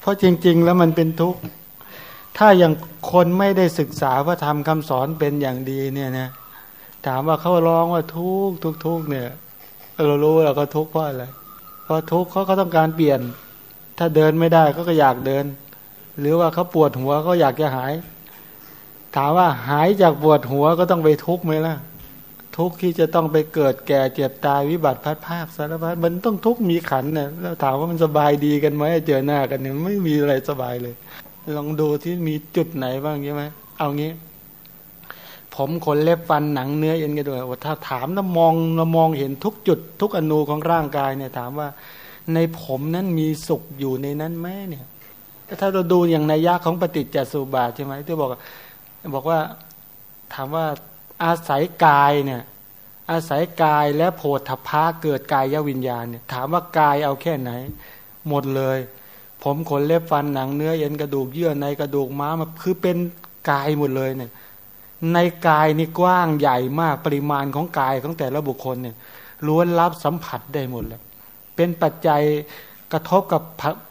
เพราะจริง ๆ แล้วมันเป็นทุกข์ถ้าอย่างคนไม่ได้ศึกษาพระธรรมคำสอนเป็นอย่างดีเนี่ยนะถามว่าเขาร้องว่าทุกทุกทุกเนี่ยเรารู้เราก็ทุกข์เพราะอะไรเพราะทุกข์เขาก็ต้องการเปลี่ยน ถ้าเดินไม่ได้เขาก็อยากเดิน หรือว่าเขาปวดหัวเขาอยากจะหาย ถามว่าหายจากปวดหัวก็ต้องไปทุกข์ไหมล่ะ ทุกข์ที่จะต้องไปเกิดแก่เจ็บตายวิบัติพัดภาคสารพัดมันต้องทุกข์มีขันเนี่ยแล้วถามว่ามันสบายดีกันไหมเจอหน้ากันเนี่ยไม่มีอะไรสบายเลย ลองดูที่มีจุดไหนบ้างใช่ไหมเอางี้ ผมขนเล็บฟันหนังเนื้อเอ็นกันด้วยว่าถ้าถามแล้วมองเรามองเห็นทุกจุด ทุกอนูของร่างกายเนี่ย ถามว่า ในผมนั้นมีสุขอยู่ในนั้นไหมเนี่ยถ้าเราดูอย่างในยะของปฏิจจสุบาทใช่ไหมที่บอก บอกว่าถามว่าอาศัยกายเนี่ยอาศัยกายและโพธพาเกิดกายยวิญญาณเนี่ยถามว่ากายเอาแค่ไหน หมดเลย ผมขนเล็บฟันหนังเนื้อเอ็นกระดูกเยื่อในกระดูกม้ามาคือเป็นกายหมดเลยเนี่ยในกายนี่กว้างใหญ่มากปริมาณของกายของแต่ละบุคคลเนี่ยล้วนรับสัมผัสได้หมดแล้วเป็นปัจจัยกระทบกับ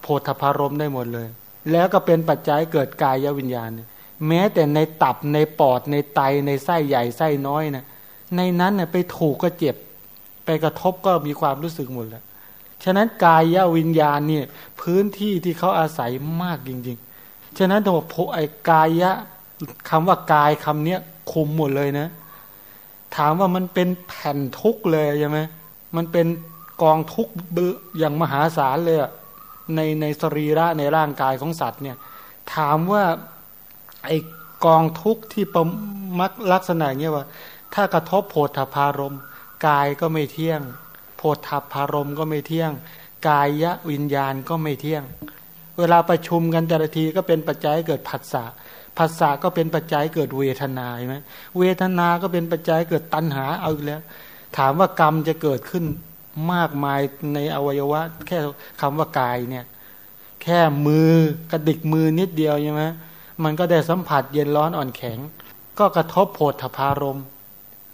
โพธพารมได้หมดเลย แล้วก็เป็นปัจจัยเกิดกายวิญญาณ แม้แต่ในตับในปอดในไตในไส้ใหญ่ไส้น้อยนะในนั้นเนี่ยไปถูกก็เจ็บ ไปกระทบก็มีความรู้สึกหมดแล้วฉะนั้นกายวิญญาณเนี่ยพื้นที่ที่เขาอาศัยมากจริงๆ ฉะนั้นตัวไอ้กายะคำว่ากายคำเนี้ยคุมหมดเลยนะ ถามว่ามันเป็นแผ่นทุกเลยใช่ไหมมันเป็นกองทุกเบือย่างมหาศาลเลยในในสรีระในร่างกายของสัตว์เนี่ย ถามว่า ไอ้กองทุกที่ประมักลักษณะเนี้ยว่า ถ้ากระทบโพธพารมกายก็ไม่เที่ยง โพธพารมก็ไม่เที่ยง กายยะวิญญาณก็ไม่เที่ยง เวลาประชุมกันแต่ละทีก็เป็นปัจจัยเกิดผัสสะผัสสะก็เป็นปัจจัยเกิดเวทนาใช่ไหมเวทนาก็เป็นปัจจัยเกิดตัณหาเอาแล้ว ถามว่ากรรมจะเกิดขึ้นมากมายในอวัยวะ แค่คำว่ากายเนี่ย แค่มือกระดิกมือนิดเดียวใช่ไหม มันก็ได้สัมผัสเย็นร้อนอ่อนแข็ง ก็กระทบโผฏฐพารม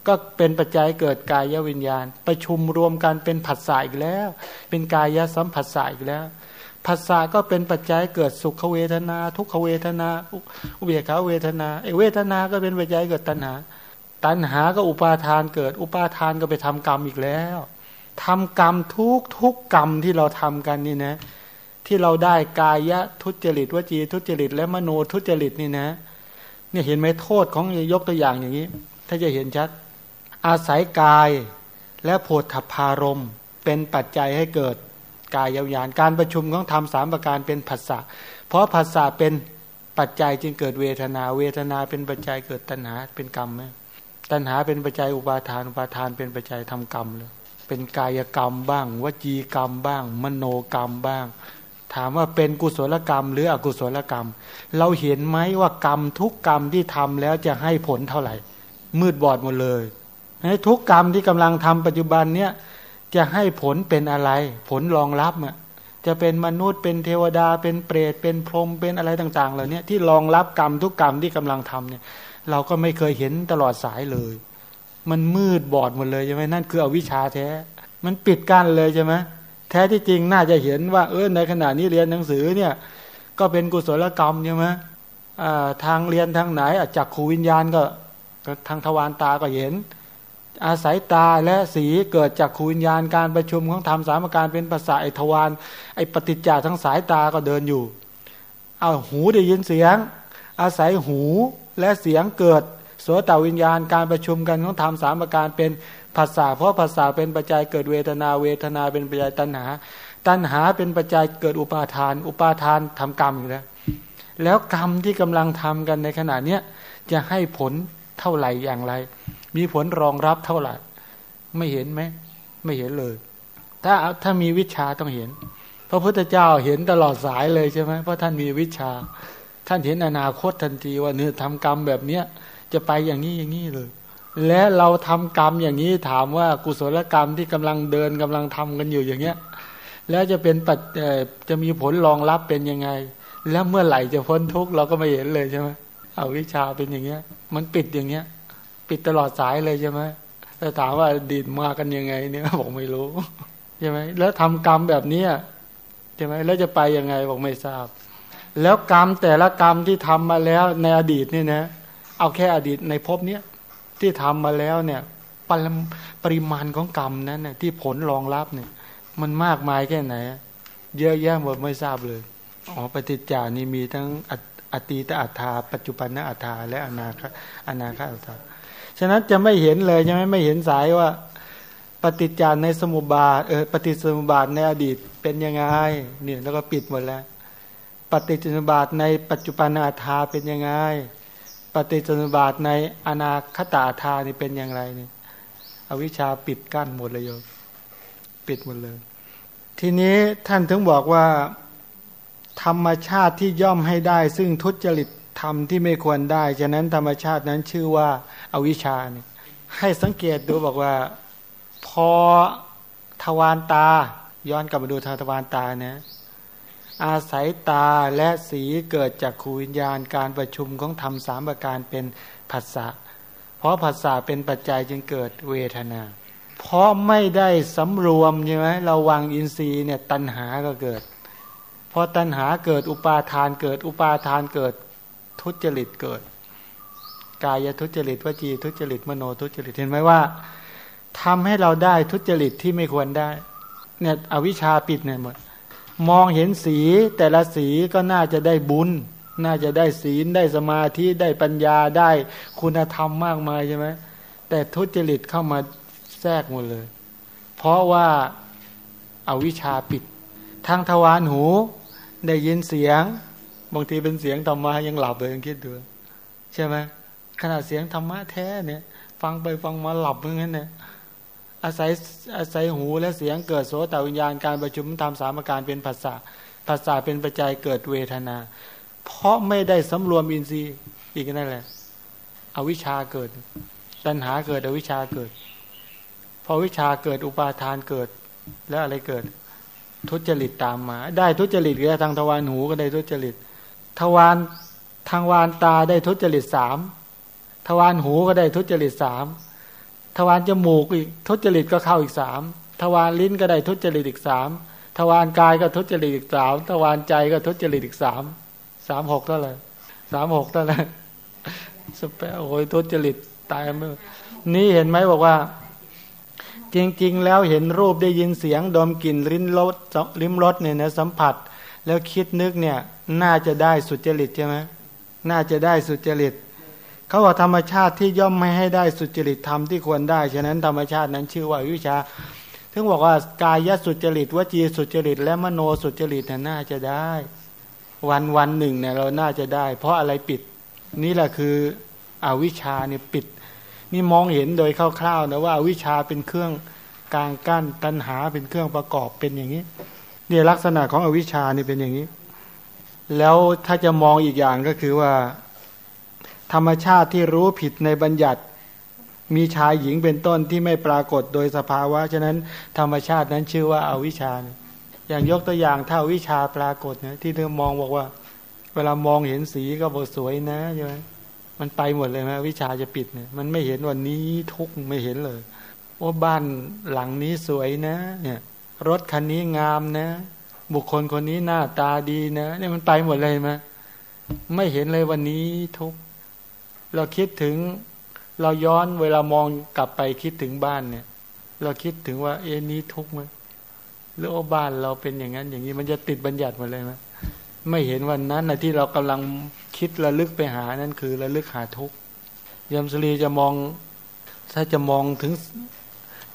ก็เป็นปัจจัยเกิดกายวิญญาณ ประชุมรวมกันเป็นผัสสะอีกแล้ว เป็นกายสัมผัสสะอีกแล้วผัสสะก็เป็นปัจจัยเกิดสุขเวทนา ทุกขเวทนา อุเบกขาเวทนาไอเวทนาก็เป็นปัจจัยเกิดตัณหา ตัณหาก็อุปาทานเกิด อุปาทานก็ไปทำกรรมอีกแล้วทำกรรมทุกทุกกรรมที่เราทำกันนี่นะ ที่เราได้กายะทุจริตวจีทุจริต และมโนทุจริตนี่นะ เนี่ยเห็นไหมโทษของยกตัวอย่างอย่างนี้ ถ้าจะเห็นชัด อาศัยกายและโพธพารมเป็นปัจจัยให้เกิดกายยาวยานการประชุมของธรรมสามประการเป็นผัสสะเพราะผัสสะเป็นปัจจัยจึงเกิดเวทนา เวทนาเป็นปัจจัยเกิดตัณหาเป็นกรรมไหมตัณหาเป็นปัจจัยอุปาทานอุปาทานเป็นปัจจัยทำกรรมเลยเป็นกายกรรมบ้าง วจีกรรมบ้าง มโนกรรมบ้าง ถามว่าเป็นกุศลกรรม หรืออกุศลกรรม เราเห็นไหมว่ากรรมทุกกรรมที่ทำแล้วจะให้ผลเท่าไหร่ มืดบอดหมดเลยทุกกรรมที่กำลังทำปัจจุบันเนี้ยจะให้ผลเป็นอะไร ผลรองรับอะจะเป็นมนุษย์เป็นเทวดาเป็นเปรตเป็นพรหมเป็นอะไรต่างๆเหล่านี้ที่รองรับกรรมทุกกรรมที่กำลังทำเนี่ย เราก็ไม่เคยเห็นตลอดสายเลย มันมืดบอดหมดเลยใช่ไหมนั่นคืออวิชชาแท้ มันปิดกั้นเลยใช่ไหม แท้ที่จริงน่าจะเห็นว่าเออในขณะนี้เรียนหนังสือเนี่ย ก็เป็นกุศลกรรมใช่ไหมทางเรียนทางไหนจากขูวิญญาณก็ทางทวารตาก็เห็น อาศัยตาและสีเกิดจากขูวิญญาณการประชุมของธรรมสามการเป็นภาษาไอทวารไอปฏิจจาทั้งสายตาก็เดินอยู่เอาหูได้ยินเสียง อาศัยหูและเสียงเกิดโสตวิญญาณการประชุมกันของธรรมสามประการเป็น ภาษาเพราะภาษาเป็นปัจจัยเกิดเวทนาเวทนาเป็นปัจจัยตัณหา ตัณหาเป็นปัจจัยเกิดอุปาทาน อุปาทานทำกรรมอยู่แล้วแล้วกรรมที่กำลังทำกันในขณะเนี้ยจะให้ผลเท่าไหร่อย่างไร มีผลรองรับเท่าไหร่ ไม่เห็นไหมไม่เห็นเลย ถ้าถ้ามีวิชาต้องเห็น พระพุทธเจ้าเห็นตลอดสายเลยใช่ไหมเพราะท่านมีวิชา ท่านเห็นอนาคตทันทีว่าเนื้อทำกรรมแบบเนี้ยจะไปอย่างนี้อย่างนี้เลย และเราทำกรรมอย่างนี้ถามว่ากุศลกรรมที่กำลังเดินกำลังทำกันอยู่อย่างเงี้ย แล้วจะเป็นปัจจะมีผลรองรับเป็นยังไง แล้วเมื่อไหร่จะพ้นทุกข์เราก็ไม่เห็นเลยใช่ไหมเอาวิชาเป็นอย่างเงี้ย มันปิดอย่างเงี้ย ปิดตลอดสายเลยใช่ไหมแต่ถามว่าดีดมากันยังไงเนี่ยบอกไม่รู้ใช่ไหมแล้วทำกรรมแบบเนี้ยใช่ไหมแล้วจะไปยังไงบอกไม่ทราบ แล้วกรรมแต่ละกรรมที่ทำมาแล้วในอดีตนี่นะ เอาแค่อดีตในภพเนี้ย ที่ทำมาแล้วเนี่ยปรปริมาณของกรรมนั้นเนี่ยที่ผลรองรับเนี่ย มันมากมายแค่ไหน เยอะแยะหมดไม่ทราบเลยอ๋อปฏิจจานี่มีทั้งอตีตอัฏฐาปัจจุบันนอัฏฐาและอนาคอนาคอัฏฐาฉะนั้นจะไม่เห็นเลยใช่ไหมไม่เห็นสายว่า ปฏิจจานในสมุบาทเออปฏิสมุบาทในอดีตเป็นยังไงเนี่ยแล้วก็ปิดหมดแล้ว ปฏิจจสมุบาทในปัจจุบันอัฏฐาเป็นยังไง ปฏิจจสมบาทในอนาคตาธานี่เป็นอย่างไรเนี่ยอวิชชาปิดกั้นหมดเลยโยมปิดหมดเลย ทีนี้ท่านถึงบอกว่า ธรรมชาติที่ย่อมให้ได้ ซึ่งทุจริตธรรมที่ไม่ควรได้ ฉะนั้นธรรมชาตินั้นชื่อว่าอาวิชชาเนี่ยให้สังเกตดูบอกว่า พอทวารตา ย้อนกลับมาดูททวารตาเนี่ย อาศัยตาและสีเกิดจากขูวิญญาณการประชุมของธรรมสามประการเป็นผัสสะเพราะผัสสะเป็นปัจจัยจึงเกิดเวทนา เพราะไม่ได้สำรวมใช่ไหมเราวางอินทรีย์เนี่ยตัณหาก็เกิดพอตัณหาเกิดอุปาทานเกิดอุปาทานเกิดทุจริตเกิด กายทุจริตวจีทุจริตมโนทุจริตเห็นไหมว่าทำให้เราได้ทุจริตที่ไม่ควรได้เนี่ยอวิชชาปิดเนี่ยหมด มองเห็นสีแต่ละสีก็น่าจะได้บุญ น่าจะได้ศีลได้สมาธิได้ปัญญาได้คุณธรรมมากมายใช่ไหมแต่ทุจริตเข้ามาแทรกหมดเลย เพราะว่าอาวิชชาปิด ทางทวารหู ได้ยินเสียง บางทีเป็นเสียงธรรมะยังหลับเลยยังคิดดูใช่ไหมขนาดเสียงธรรมะแท้เนี่ย ฟังไปฟังมาหลับเหมือนกันเนี่ย อาศัยอาศัยหูและเสียงเกิดโสตวิญญาณการประชุมทำสามการเป็นภาษาภาษาเป็นปัจจัยเกิดเวทนา เพราะไม่ได้สำรวมอินทรีย์อีกนั่นแหละอวิชชาเกิด ตัณหาเกิดอวิชชาเกิด พอวิชาเกิดอุปาทานเกิด แล้วอะไรเกิด ทุจริตตามมา ได้ทุจริตก็ทางทวารหูก็ได้ทุจริตทวารทางวานตาได้ทุจริตสามทวารหูก็ได้ทุจริตสาม ทวารจมูกอีกทุจริตก็เข้าอีกสามทวารลิ้นก็ได้ทุจริตอีกสามทวารกายก็ทุจริตอีกสามทวารใจก็ทุจริตอีกสามสามหกเท่าไหร่สามหกเท่าไหร่สเปโอ้ยทุจริตตายมือนี่เห็นไหมบอกว่า จริง ๆ แล้วเห็นรูปได้ยินเสียงดมกลิ่นลิ้นรสลิ้มรสเนี่ยนะสัมผัส แล้วคิดนึกเนี่ย น่าจะได้สุจริตใช่ไหมน่าจะได้สุจริต เขาว่าธรรมชาติที่ย่อมไม่ให้ได้สุจริตธรรมที่ควรได้ ฉะนั้นธรรมชาตินั้นชื่อว่าวิชาถึงบอกว่ากายสุจริตวจีสุจริต และมโนสุจริตน่าจะได้ วันวันหนึ่งเนี่ยเราน่าจะได้ เพราะอะไรปิด นี่แหละคืออวิชาเนี่ยปิด นี่มองเห็นโดยคร่าวๆนะว่าอาวิชาเป็นเครื่องกลางกั้นตัณหาเป็นเครื่องประกอบเป็นอย่างนี้เนี่ยลักษณะของอวิชานี่เป็นอย่างนี้ แล้วถ้าจะมองอีกอย่างก็คือว่า ธรรมชาติที่รู้ผิดในบัญญัติ มีชายหญิงเป็นต้นที่ไม่ปรากฏโดยสภาวะ ฉะนั้นธรรมชาตินั้นชื่อว่าอาวิชชา อย่างยกตัวอย่างถ้าวิชาปรากฏเนะที่เธอมองบอกว่า เวลามองเห็นสีก็บอกสวยนะใช่ไหมมันไปหมดเลยไหมวิชาจะปิดเนี่ยมันไม่เห็นวันนี้ทุกไม่เห็นเลยว่าบ้านหลังนี้สวยนะ เนี่ย รถคันนี้งามนะ บุคคลคนนี้หน้าตาดีนะ เนี่ยมันไปหมดเลยไหมไม่เห็นเลยวันนี้ทุก เราคิดถึงเราย้อนเวลามองกลับไปคิดถึงบ้านเนี่ย เราคิดถึงว่าเอ็นี้ทุกข์ไหมหรือว่าบ้านเราเป็นอย่างนั้น อย่างนี้มันจะติดบัญญัติหมดเลยไหมไม่เห็นวันนั้นนะที่เรากำลังคิดระลึกไปหานั่นคือระลึกหาทุกข์ยมสรีจะมอง ถ้าจะมองถึง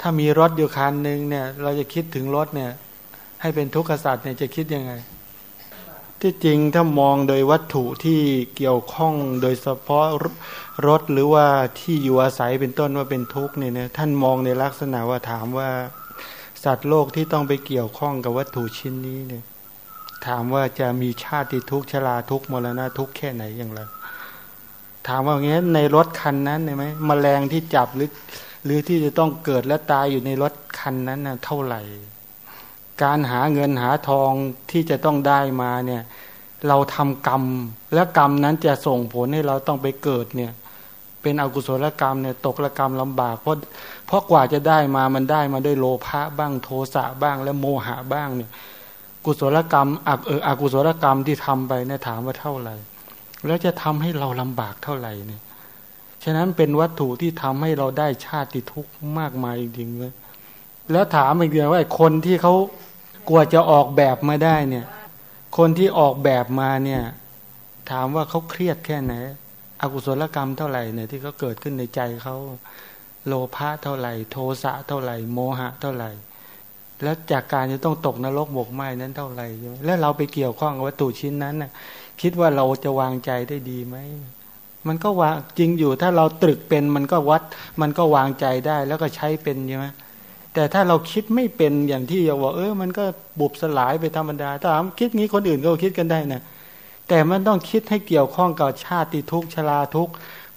ถ้ามีรถอยู่คันหนึ่งเนี่ย เราจะคิดถึงรถเนี่ย ให้เป็นทุกข์สัตว์เนี่ยจะคิดยังไง ที่จริงถ้ามองโดยวัตถุที่เกี่ยวข้องโดยเฉพาะรถหรือว่าที่อยู่อาศัยเป็นต้นว่าเป็นทุกข์เนี่ยนะท่านมองในลักษณะว่าถามว่า สัตว์โลกที่ต้องไปเกี่ยวข้องกับวัตถุชิ้นนี้เนี่ย ถามว่าจะมีชาติทุกข์ชราทุกข์มรณะทุกข์แค่ไหนอย่างไรถามว่าอย่างนี้ในรถคันนั้นไหมมแมลงที่จับหรือหรือที่จะต้องเกิดและตายอยู่ในรถคันนั้นนะเท่าไหร่ การหาเงินหาทองที่จะต้องได้มาเนี่ย เราทำกรรม และกรรมนั้นจะส่งผลให้เราต้องไปเกิดเนี่ย เป็นอกุศลกรรมเนี่ยตกละกรรมลำบาก เพราะเพราะกว่าจะได้มามันได้มาด้วยโลภะบ้างโทสะบ้างและโมหะบ้างเนี่ย กุศลกรรมอักเอออกุศลกรรมที่ทำไปเนี่ยถามว่าเท่าไหร่ แล้วจะทำให้เราลำบากเท่าไหร่เนี่ยฉะนั้นเป็นวัตถุที่ทำให้เราได้ชาติทุกข์มากมายจริงๆเลย แล้วถามอีกเดียวว่าคนที่เขากลัวจะออกแบบมาได้เนี่ย คนที่ออกแบบมาเนี่ย ถามว่าเขาเครียดแค่ไหนอกุศลกรรมเท่าไหร่เนี่ยที่เขาเกิดขึ้นในใจเขาโลภะเท่าไหร่ โทสะเท่าไหร่ โมหะเท่าไหร่ แล้วจากการจะต้องตกนรกบกไหม้นั้นเท่าไหร่แล้วเราไปเกี่ยวข้องกับวัตถุชิ้นนั้นน่ะ คิดว่าเราจะวางใจได้ดีไหมมันก็วางจริงอยู่ถ้าเราตรึกเป็นมันก็วัด มันก็วางใจได้แล้วก็ใช้เป็นใช่ไหม แต่ถ้าเราคิดไม่เป็นอย่างที่เราบอกเออมันก็บุบสลายไปธรรมดาถามคิดงี้คนอื่นก็คิดกันได้นะแต่มันต้องคิดให้เกี่ยวข้องกับชาติทุกชราทุก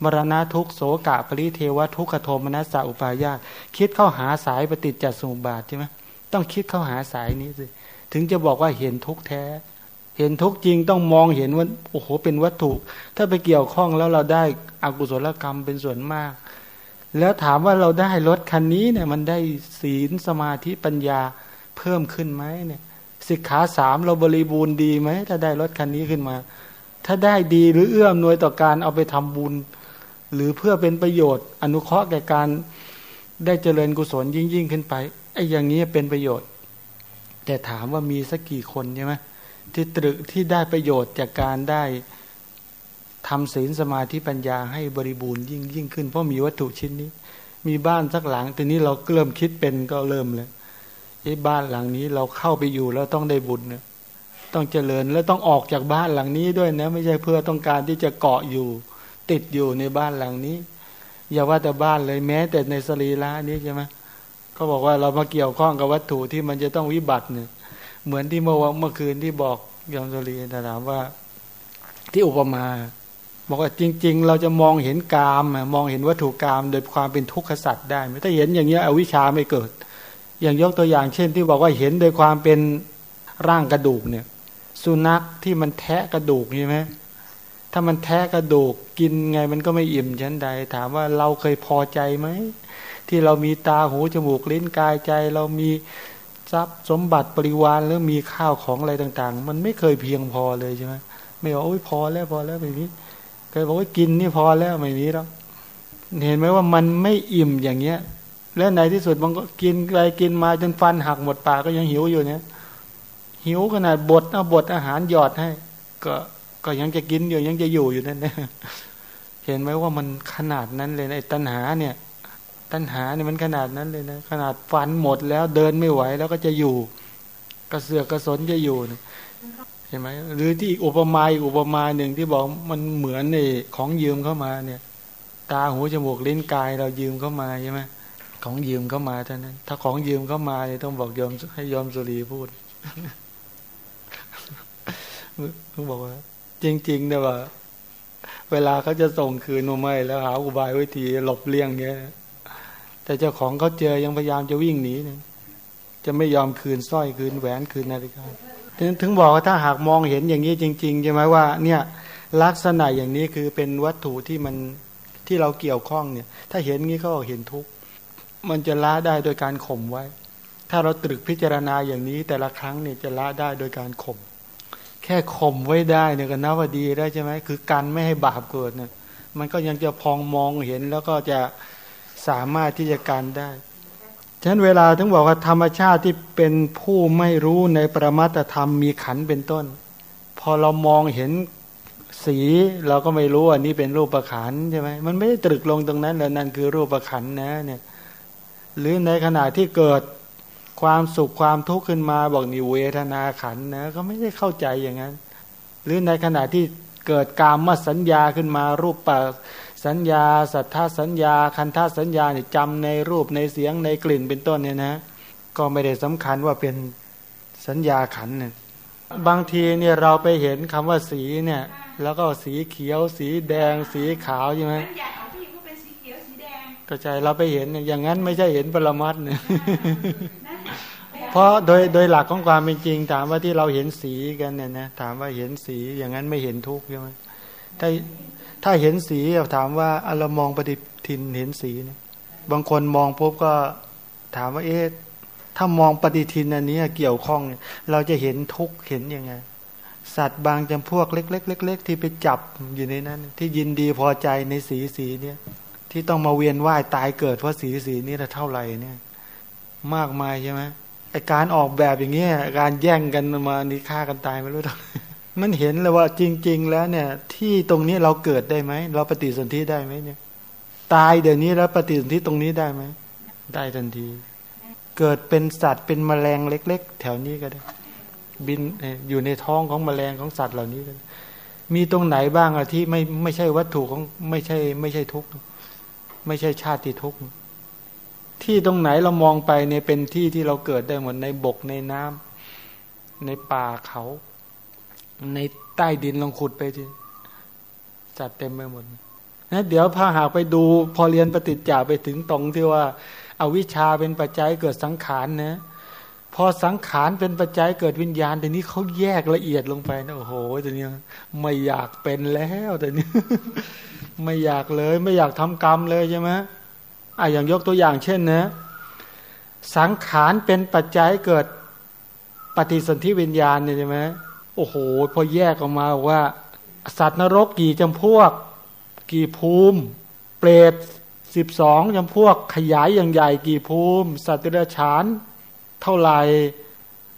มรณะทุกโสกะปริเทวทุกขโทมนัสสะอุปายาตคิดเข้าหาสายปฏิจจสมุปบาทใช่ไหมต้องคิดเข้าหาสายนี้สิถึงจะบอกว่าเห็นทุกแท้ เห็นทุกจริงต้องมองเห็นว่าโอ้โหเป็นวัตถุ ถ้าไปเกี่ยวข้องแล้วเราได้อกุศลกรรมเป็นส่วนมาก แล้วถามว่าเราได้รถคันนี้เนี่ย มันได้ศีลสมาธิปัญญาเพิ่มขึ้นไหมเนี่ยสิกขาสามเราบริบูรณ์ดีไหมถ้าได้รถคันนี้ขึ้นมา ถ้าได้ดีหรือเอื้อมหน่วยต่อการเอาไปทำบุญ หรือเพื่อเป็นประโยชน์ อนุเคราะห์แก่การได้เจริญกุศลยิ่งยิ่งขึ้นไปไอ้อย่างนี้เป็นประโยชน์ แต่ถามว่ามีสักกี่คนใช่ไหมที่ตรึกที่ได้ประโยชน์จากการได้ ทำศีลสมาธิปัญญาให้บริบูรณ์ยิ่งยิ่งขึ้นเพราะมีวัตถุชิ้นนี้ มีบ้านสักหลังทีนี้เราเริ่มคิดเป็นก็เริ่มเลยไอ้บ้านหลังนี้เราเข้าไปอยู่แล้วต้องได้บุญเนี่ยต้องเจริญแล้วต้องออกจากบ้านหลังนี้ด้วยนะไม่ใช่เพื่อต้องการที่จะเกาะอยู่ ติดอยู่ในบ้านหลังนี้ อย่าว่าแต่บ้านเลยแม้ แต่ในสรีระนี้ใช่ไหมเขาบอกว่าเรามาเกี่ยวข้องกับวัตถุที่มันจะต้องวิบัติเนี่ยเหมือนที่เมื่อวันเมื่อคืนที่บอกยมสรีถามว่า ที่อุปมา บอกว่าจริง ๆ เราจะมองเห็นกามมองเห็นวัตถุกามโดยความเป็นทุกขสัตว์ได้ไหมถ้าเห็นอย่างเงี้ยอวิชชาไม่เกิด อย่างยกตัวอย่างเช่น ที่บอกว่าเห็นโดยความเป็นร่างกระดูกเนี่ย สุนัขที่มันแทะกระดูกใช่ไหมถ้ามันแทะกระดูกกินไงมันก็ไม่อิ่มชั้นใด ถามว่าเราเคยพอใจไหมที่เรามีตาหูจมูกลิ้นกายใจ เรามีทรัพย์สมบัติปริวารแล้วมีข้าวของอะไรต่าง ๆ มันไม่เคยเพียงพอเลยใช่ไหมไม่บอกโอ้ยพอแล้วพอแล้วไม่มีเค ยบอกว่ากินนี่พอแล้วไม่มีแล้วเห็นไหมว่ามันไม่อิ่มอย่างเงี้ย แล้วในที่สุดมันก็กินอะไรกินมาจนฟันหักหมดปากก็ยังหิวอยู่เนี่ย หิวขนาดบดเอาบดอาหารหยอดให้ ก็ก็ยังจะกินอยู่ยังจะอยู่อยู่นั่นนะเห็นไหมว่ามันขนาดนั้นเลยไอ้ตัณหาเนี่ย ตัณหาเนี่ยมันขนาดนั้นเลยนะขนาดฟันหมดแล้วเดินไม่ไหวแล้วก็จะอยู่ กระเสือกกระสนจะอยู่นะ เห็นไหมหรือที่อุปมาอีกอุปมาหนึ่งที่บอกมันเหมือนในของยืมเข้ามาเนี่ย ตาหูจมูกลิ้นกายเรายืมเข้ามาใช่ไหมของยืมเข้ามาเท่านั้น ถ้าของยืมเข้ามาเนี่ยต้องบอกยอมให้ยอมสุรีพูดเขาบอกว่า จริงๆเนี่ยว่า เวลาเขาจะส่งคืนมาไม่แล้วหาอุบายวิธีหลบเลี่ยงเงี้ยแต่เจ้าของเขาเจอยังพยายามจะวิ่งหนีเนี่ยจะไม่ยอมคืนสร้อยคืนแหวนคืนนาฬิกา ถึงบอกว่าถ้าหากมองเห็นอย่างนี้จริงๆใช่ไหมว่าเนี่ยลักษณะอย่างนี้คือเป็นวัตถุที่มันที่เราเกี่ยวข้องเนี่ย ถ้าเห็นงี้เขาเห็นทุกมันจะละได้โดยการข่มไว้ ถ้าเราตรึกพิจารณาอย่างนี้ แต่ละครั้งเนี่ยจะละได้โดยการข่มแค่ข่มไว้ได้เนี่ยก็นับว่าดีได้ใช่ไหมคือการไม่ให้บาปเกิดเนี่ย มันก็ยังจะพองมองเห็นแล้วก็จะสามารถที่จะการได้ ฉะนั้นเวลาถึงบอกว่าธรรมชาติที่เป็นผู้ไม่รู้ในประมัตธรรมมีขันเป็นต้น พอเรามองเห็นสีเราก็ไม่รู้อันนี้เป็นรูปประขันใช่ไหมมันไม่ได้ตรึกลงตรงนั้นแล้วนั่นคือรูปประขันนะเนี่ยหรือในขณะที่เกิดความสุขความทุกข์ขึ้นมาบอกนี่เวทนาขันนะก็ไม่ได้เข้าใจอย่างนั้น หรือในขณะที่เกิดกามมสัญญาขึ้นมารูปป สัญญาสัทธาสัญญา คันธาสัญญาเนี่ยจำในรูปในเสียงในกลิ่นเป็นต้นเนี่ยนะ ก็ไม่ได้สำคัญว่าเป็นสัญญาขันเนี่ยบางทีเนี่ยเราไปเห็นคำว่าสีเนี่ย แล้วก็สีเขียว สีแดง สีขาวใช่ไหมก็ใจเราไปเห็นอย่างนั้นไม่ใช่เห็นปรมัตเนี่ยเพราะโดยโดยหลักของความเป็นจริง ถามว่าที่เราเห็นสีกันเนี่ยนะถามว่าเห็นสีอย่างนั้นไม่เห็นทุกข์ใช่ไหมถ้า ถ้าเห็นสีถามว่าเรามองปฏิทินเห็นสีเนี่ยบางคนมองปุ๊บก็ถามว่าเอ๊ะถ้ามองปฏิทินอันนี้เกี่ยวข้อง เราจะเห็นทุกเห็นยังไง สัตว์บางจำพวกเล็กๆเล็กๆที่ไปจับอยู่ในนั้น ที่ยินดีพอใจในสีสีเนี่ยที่ต้องมาเวียนว่ายตายเกิดเพราะสีสีนี้เท่าไหร่เนี่ย มากมายใช่ไหมไอการออกแบบอย่างเงี้ยการแย่งกันมานี่ฆ่ากันตายไม่รู้ทั้ง มันเห็นเลยว่าจริง ๆ แล้วเนี่ย ที่ตรงนี้เราเกิดได้ไหมเราปฏิสนธิได้ไหมเนี่ย ตายเดี๋ยวนี้แล้วปฏิสนธิตรงนี้ได้ไหมได้ทันที เกิดเป็นสัตว์เป็นแมลงเล็ก ๆ แถวนี้ก็ได้ บินอยู่ในท้องของแมลงของสัตว์เหล่านี้ก็มีตรงไหนบ้างอะที่ไม่ไม่ใช่วัตถุของไม่ใช่ ไม่ใช่ทุกข์ไม่ใช่ชาติทุกข์ที่ตรงไหนเรามองไปเนี่ยเป็นที่ที่เราเกิดได้หมดในบกในน้ำในป่าเขา ในใต้ดินลองขุดไปทีจัดเต็มไปหมดนะเดี๋ยวพาหากไปดูพอเรียนปฏิจจาไปถึงตรงที่ว่าเอาวิชาเป็นปัจจัยเกิดสังขารนะพอสังขารเป็นปัจจัยเกิดวิญญาณแต่นี้เขาแยกละเอียดลงไปนะโอ้โหแต่นี้ไม่อยากเป็นแล้วแต่นี้ไม่อยากเลย ไม่อยากทำกรรมเลยใช่ไหมอะอย่างยกตัวอย่างเช่นนะ สังขารเป็นปัจจัยเกิดปฏิสนธิวิญญาณเนี่ยใช่ไหม โอ้โห พอแยกออกมาว่า สัตว์นรกกี่จำพวก กี่ภูมิ เปรตสิบสองจำพวก ขยายอย่างใหญ่กี่ภูมิ สัตว์เดรัจฉาน เท่าไหร่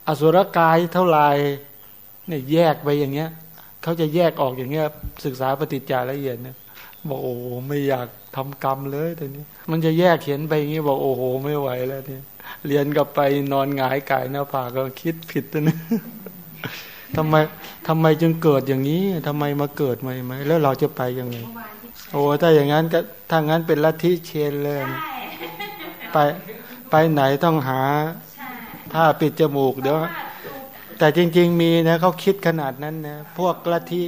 อสุรกายเท่าไหร่เนี่ยแยกไปอย่างเงี้ยเขาจะแยกออกอย่างเงี้ย ศึกษาปฏิจจาละเอียดเนี่ยบอกโอ้โหไม่อยากทำกรรมเลยตอนนี้ มันจะแยกเขียนไปอย่างเงี้ยบอกโอ้โหไม่ไหวแล้วเนี่ยเรียนกลับไปนอนหงายกายหน้าผากก็คิดผิดตัวนี้ ทำไมทำไมจึงเกิดอย่างนี้ทำไมมาเกิดใหม่ไหมแล้วเราจะไปยังไงโอ้ถ้าอย่างนั้นก็ถ้างั้นเป็นลัทธิเชนเลยไปไปไหนต้องหาผ้าปิดจมูกเดี๋ยวแต่จริง ๆ มีนะเขาคิดขนาดนั้นนะพวกลัทธิ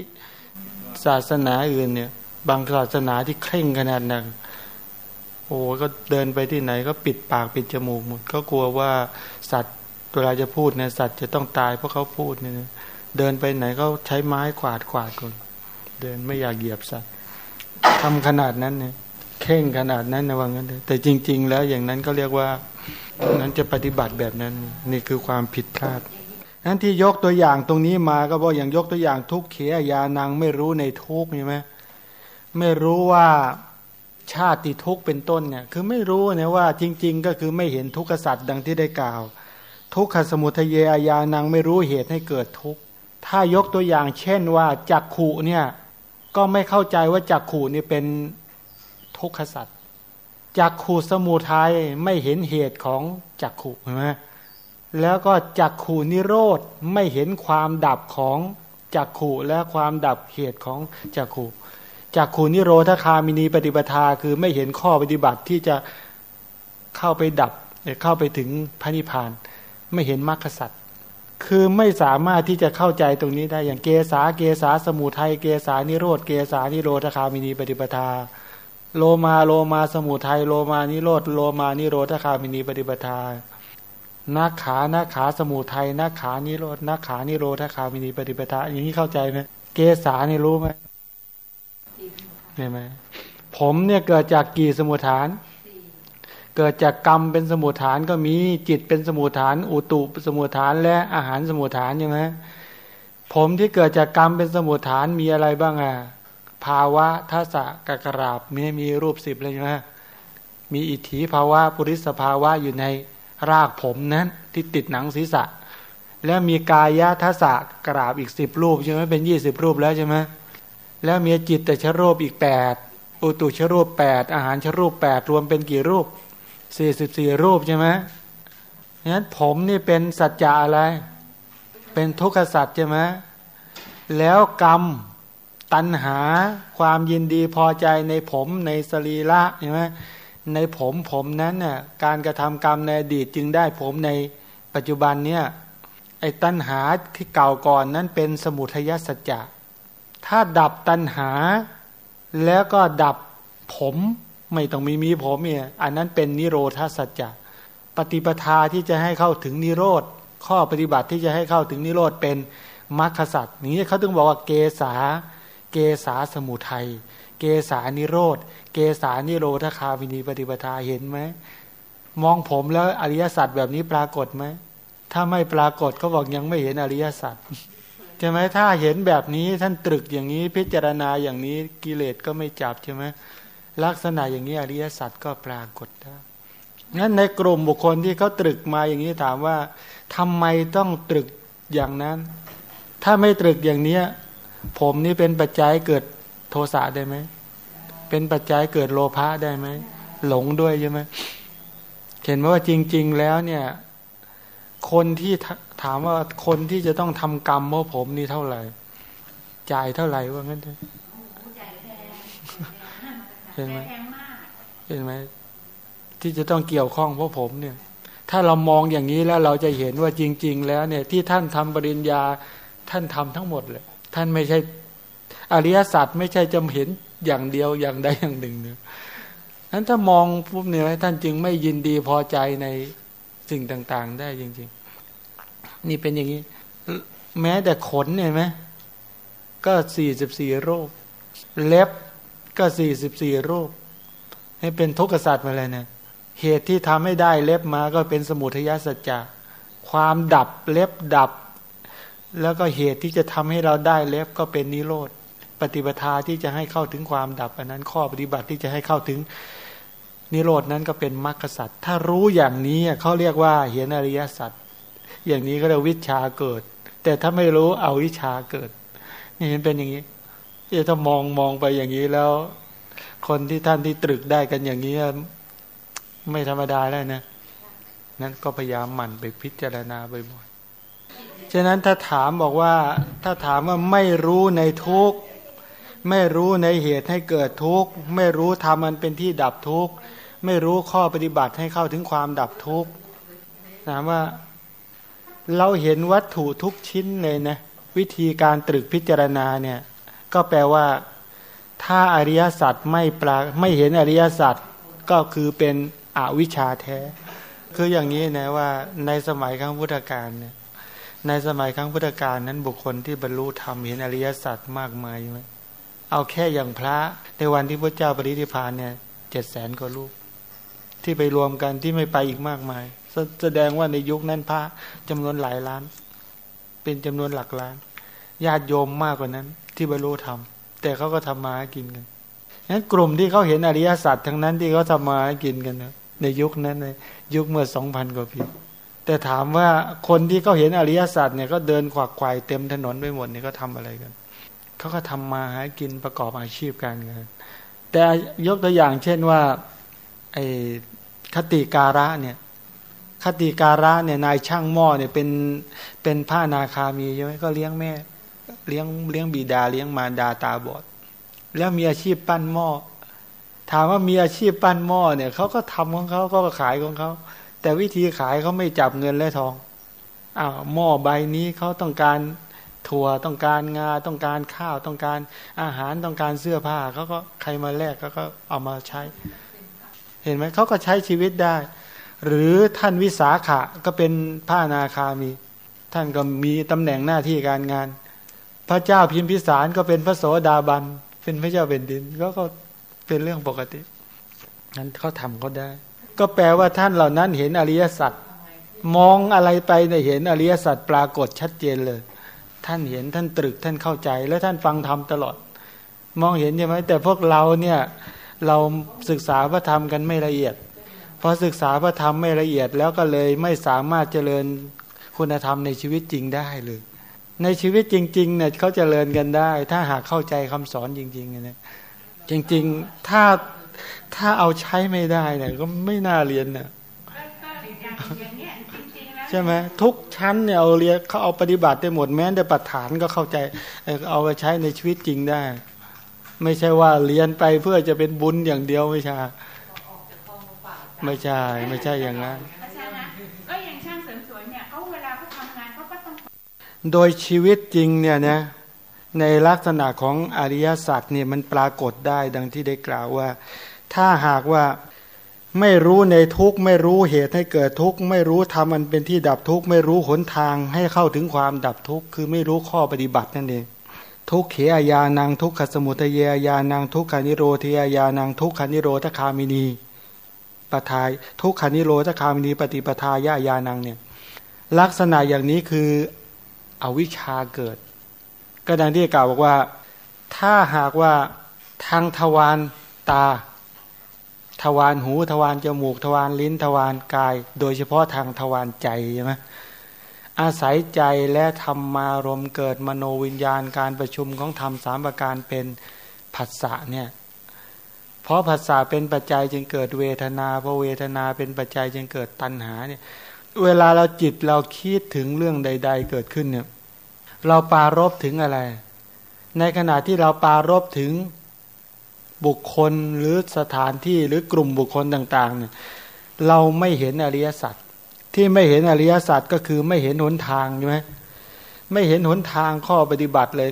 ศาสนาอื่นเนี่ย บางศาสนาที่เคร่งขนาดนั้นโอ้ก็เดินไปที่ไหนก็ปิดปากปิดจมูกหมดก็กลัวว่าสัตว์เวลาจะพูดเนี่ยสัตว์จะต้องตายเพราะเขาพูดเนี่ย เดินไปไหนก็ใช้ไม้กวาดกวาดก่อนเดินไม่อยากเหยียบสัตว์ทำขนาดนั้นเนี่ยเข่งขนาดนั้นนะว่างั้นแต่จริง ๆ แล้วอย่างนั้นก็เรียกว่านั้นจะปฏิบัติแบบนั้น นี่คือความผิดพลาดนั้นที่ยกตัวอย่างตรงนี้มาก็บอกอย่างยกตัวอย่างทุกเขียยานางไม่รู้ในทุกใช่ไหมไม่รู้ว่าชาติทุกเป็นต้นเนี่ยคือไม่รู้เนี่ยว่าจริง ๆ ก็คือไม่เห็นทุกขสัตว์ดังที่ได้กล่าว ทุกขสมุทเยอายานางไม่รู้เหตุให้เกิดทุกข์ ถ้ายกตัวอย่างเช่นว่าจักขู่เนี่ยก็ไม่เข้าใจว่าจักขู่นี่เป็นทุกขสัตว์จักขู่สมุทัยไม่เห็นเหตุของจักขู่ใช่ไหมแล้วก็จักขู่นิโรธไม่เห็นความดับของจักขู่และความดับเหตุของจักขู่จักขู่นิโรธคามินีปฏิปทาคือไม่เห็นข้อปฏิบัติที่จะเข้าไปดับเข้าไปถึงพระนิพพาน ไม่เห็นมรรคสัตว์ คือไม่สามารถที่จะเข้าใจตรงนี้ได้อย่างเกษาเกษาสมุทัยเกษานิโรธเกษานิโรธคามินีปฏิปทา โลมาโลมาสมุทัยโลมานิโรธโลมานิโรธคามินีปฏิปทานาขานาขาสมุทัยนาขานิโรธนาขานิโรธคามินีปฏิปทาอย่างนี้เข้าใจไหมเกสานี่รู้ไหมเห็นไหมผมเนี่ยเกิดจากกี่สมุฏฐาน เกิดจากกรรมเป็นสมุฏฐานก็มีจิตเป็นสมุฏฐาน อุตุสมุฏฐานและอาหารสมุฏฐานใช่ไหมผมที่เกิดจากกรรมเป็นสมุฏฐานมีอะไรบ้างอะภาวะทัศกกราบมีมีรูปสิบเลยใช่ไหมมีอิทธิภาวะปุริสภาวะอยู่ในรากผมนั้น ที่ติดหนังศีรษะ แล้วมีกายทัศกราบอีกสิบรูปใช่ไหมเป็นยี่สิบรูปแล้วใช่ไหมแล้วมีจิตแต่ชรูปอีกแปดอุตุชรูปแปดอาหารชรูปแปดรวมเป็นกี่รูป สี่สิบสี่รูปใช่ไหมงั้นผมนี่เป็นสัจจะอะไร เป็นทุกขสัจใช่ไหมแล้วกรรมตัณหาความยินดีพอใจในผมในสรีระใช่ไหมในผมผมนั้นน่ะการกระทำกรรมในอดีตจึงได้ผมในปัจจุบันเนี่ยไอ้ตัณหาที่เก่าก่อนนั้นเป็นสมุทัยสัจจะถ้าดับตัณหาแล้วก็ดับผม ไม่ต้องมีมีผมเนี่ยอันนั้นเป็นนิโรธาสัจจะปฏิปทาที่จะให้เข้าถึงนิโรธ ข้อปฏิบัติที่จะให้เข้าถึงนิโรธเป็นมรรคสัตว์นี้เขาต้องบอกว่าเกษาเกษาสมุทัยเกษานิโรธ เกษานิโรธคาวินีปฏิปทาเห็นไหมมองผมแล้วอริยสัจแบบนี้ปรากฏไหมถ้าไม่ปรากฏเขาบอกยังไม่เห็นอริยสัจใช่ไหมถ้าเห็นแบบนี้ท่านตรึกอย่างนี้พิจารณาอย่างนี้กิเลสก็ไม่จับใช่ไหม ลักษณะอย่างนี้อริยสัจก็ปรากฏได้งั้นในกลุ่มบุคคลที่เขาตรึกมาอย่างนี้ถามว่าทำไมต้องตรึกอย่างนั้น ถ้าไม่ตรึกอย่างเนี้ย ผมนี่เป็นปัจจัยเกิดโทสะได้ไหม เป็นปัจจัยเกิดโลภะได้ไหม หลงด้วยใช่ไหมเห็นว่าจริง ๆ แล้วเนี่ย คนที่ถามว่าคนที่จะต้องทำกรรมเพราะผมนี่เท่าไหร่ จ่ายเท่าไหร่ว่างั้นเถอะ เห็นไหมเห็นไหมที่จะต้องเกี่ยวข้องเพราะผมเนี่ย ถ้าเรามองอย่างนี้แล้วเราจะเห็นว่าจริง ๆ แล้วเนี่ย ที่ท่านทำปริญญาท่านทำทั้งหมดเลย ท่านไม่ใช่อริยสัจไม่ใช่จำเห็นอย่างเดียวอย่างใดอย่างหนึ่งเนี่ยนั้นถ้ามองปุ๊บเนี่ยท่านจึงไม่ยินดีพอใจในสิ่งต่าง ๆ ได้จริง ๆ นี่เป็นอย่างนี้ แม้แต่ขนเนี่ยไหมก็สี่สิบสี่โรค เล็บ ก็สี่สิบสี่โรคให้เป็นทุกขสัตว์มาเลยเนี่ยเหตุที่ทำให้ได้เล็บมาก็เป็นสมุทัยสัจจะความดับเล็บดับ แล้วก็เหตุที่จะทำให้เราได้เล็บก็เป็นนิโรธปฏิปทาที่จะให้เข้าถึงความดับ อันนั้นข้อปฏิบัติที่จะให้เข้าถึงนิโรดนั้นก็เป็นมรรคสัตว์ถ้ารู้อย่างนี้เขาเรียกว่าเห็นอริยสัจอย่างนี้ก็เรียกวิชาเกิด แต่ถ้าไม่รู้เอาวิชาเกิดนี่เห็นเป็นอย่างนี้ ถ้ามองมองไปอย่างนี้แล้ว คนที่ท่านที่ตรึกได้กันอย่างนี้ไม่ธรรมดาแล้วนะนั้นก็พยายามหมั่นไปพิจารณาบ่อยๆฉะนั้นถ้าถามบอกว่า ถ้าถามว่าไม่รู้ในทุกไม่รู้ในเหตุให้เกิดทุกข์ไม่รู้ทำมันเป็นที่ดับทุกข์ไม่รู้ข้อปฏิบัติให้เข้าถึงความดับทุกข์ถามว่า เราเห็นวัตถุทุกชิ้นเลยนะวิธีการตรึกพิจารณาเนี่ย ก็แปลว่า ถ้าอริยสัจไม่ปราไม่เห็นอริยสัจก็คือเป็นอวิชชาแท้ คืออย่างนี้นะว่าในสมัยครั้งพุทธกาลเนี่ยในสมัยครั้งพุทธกาลนั้นบุคคลที่บรรลุธรรมเห็นอริยสัจมากมายไหมเอาแค่อย่างพระในวันที่พระเจ้าปรินิพานเนี่ยเจ็ดแสนกว่าลูกที่ไปรวมกันที่ไม่ไปอีกมากมาย แสดงว่าในยุคนั้นพระจำนวนหลายล้าน เป็นจำนวนหลักล้านญาติโยมมากกว่านั้น ที่บรรลุธรรม แต่เขาก็ทำมากินกันนั้นกลุ่มที่เขาเห็นอริยสัจทั้งนั้นที่เขาทำมากินกันนะในยุคนั้นในยุคเมื่อสองพันกว่าปีแต่ถามว่าคนที่เขาเห็นอริยสัจเนี่ยก็เดินขวักไขว่เต็มถนนไปหมดเนี่ยก็ทำอะไรกันเขาก็ทำมาหากินประกอบอาชีพการเงินแต่ยกตัวอย่างเช่นว่าไอ้คติการะเนี่ยคติการะเนี่ยนายช่างหม้อเนี่ยเป็นเป็นผ้านาคามีใช่ไหมก็เลี้ยงแม่ เลี้ยงเลี้ยงบิดาเลี้ยงมารดาตาบอด แล้วมีอาชีพปั้นหม้อถามว่ามีอาชีพปั้นหม้อเนี่ยเขาก็ทำของเขาก็ขายของเขาแต่วิธีขายเขาไม่จับเงินและทองอ้าวหม้อใบนี้เขาต้องการถั่วต้องการงาต้องการข้าวต้องการอาหารต้องการเสื้อผ้าเขาก็ใครมาแลกเขาก็เอามาใช้ เห็นไหมเขาก็ใช้ชีวิตได้ หรือท่านวิสาขะก็เป็นผ้านาคามี ท่านก็มีตำแหน่งหน้าที่การงาน พระเจ้าพิมพิสารก็เป็นพระโสดาบัน เป็นพระเจ้าเป็นดิน ก็ก็เป็นเรื่องปกติ นั้นเขาทำก็ได้ ก็แปลว่าท่านเหล่านั้นเห็นอริยสัจมองอะไรไปเนี่ยเห็นอริยสัจปรากฏชัดเจนเลย ท่านเห็นท่านตรึกท่านเข้าใจ แล้วท่านฟังธรรมตลอด มองเห็นใช่ไหมแต่พวกเราเนี่ยเราศึกษาพระธรรมกันไม่ละเอียดพอศึกษาพระธรรมไม่ละเอียดแล้วก็เลยไม่สามารถเจริญคุณธรรมในชีวิตจริงได้เลย ในชีวิตจริงๆเนี่ยเขาจเจริญกันได้ ถ้าหากเข้าใจคำสอนจริงๆเนี่ยจริงๆถ้าถ้าเอาใช้ไม่ได้เนี่ยก็ไม่น่าเรียนเนี่ยใช่ไหมทุกชั้นเนี่ยเอาเรียนเขาเอาปฏิบัติได้หมดแม้แต่ปัจฐานก็เข้าใจเอาไปใช้ในชีวิตจริงได้ ไม่ใช่ว่าเรียนไปเพื่อจะเป็นบุญอย่างเดียวไม่ใช่ไม่ใช่ไม่ใช่อย่างนั้น โดยชีวิตจริงเนี่ยนะในลักษณะของอริยสัจเนี่ยมันปรากฏได้ดังที่ได้กล่าวว่า ถ้าหากว่าไม่รู้ในทุกไม่รู้เหตุให้เกิดทุกไม่รู้ทำมันเป็นที่ดับทุกไม่รู้หนทางให้เข้าถึงความดับทุกคือไม่รู้ข้อปฏิบัตินั่นเองทุกเขยานางทุกขสมุทเยยานางทุกขานิโรธยานางทุกขานิโรธคามินีปทายทุกขานิโรธคามินีปฏิปทายายานางเนี่ยลักษณะอย่างนี้คือ อวิชชาเกิด ก็ดังที่กล่าวบอกว่า ถ้าหากว่าทางทวารตา ทวารหูทวารจมูก ทวารลิ้นทวารกาย โดยเฉพาะทางทวารใจใช่ไหมอาศัยใจและธรรมารมเกิดมโนวิญญาณการประชุมของธรรมสามประการเป็นผัสสะเนี่ยเพราะผัสสะเป็นปัจจัยจึงเกิดเวทนาเพราะเวทนาเป็นปัจจัยจึงเกิดตัณหาเนี่ย เวลาเราจิตเราคิดถึงเรื่องใด ๆ เกิดขึ้นเนี่ย เราปารบถึงอะไร ในขณะที่เราปารบถึงบุคคลหรือสถานที่หรือกลุ่มบุคคลต่างๆเนี่ยเราไม่เห็นอริยสัจที่ไม่เห็นอริยสัจก็คือไม่เห็นหนทางใช่ไหมไม่เห็นหนทางข้อปฏิบัติเลย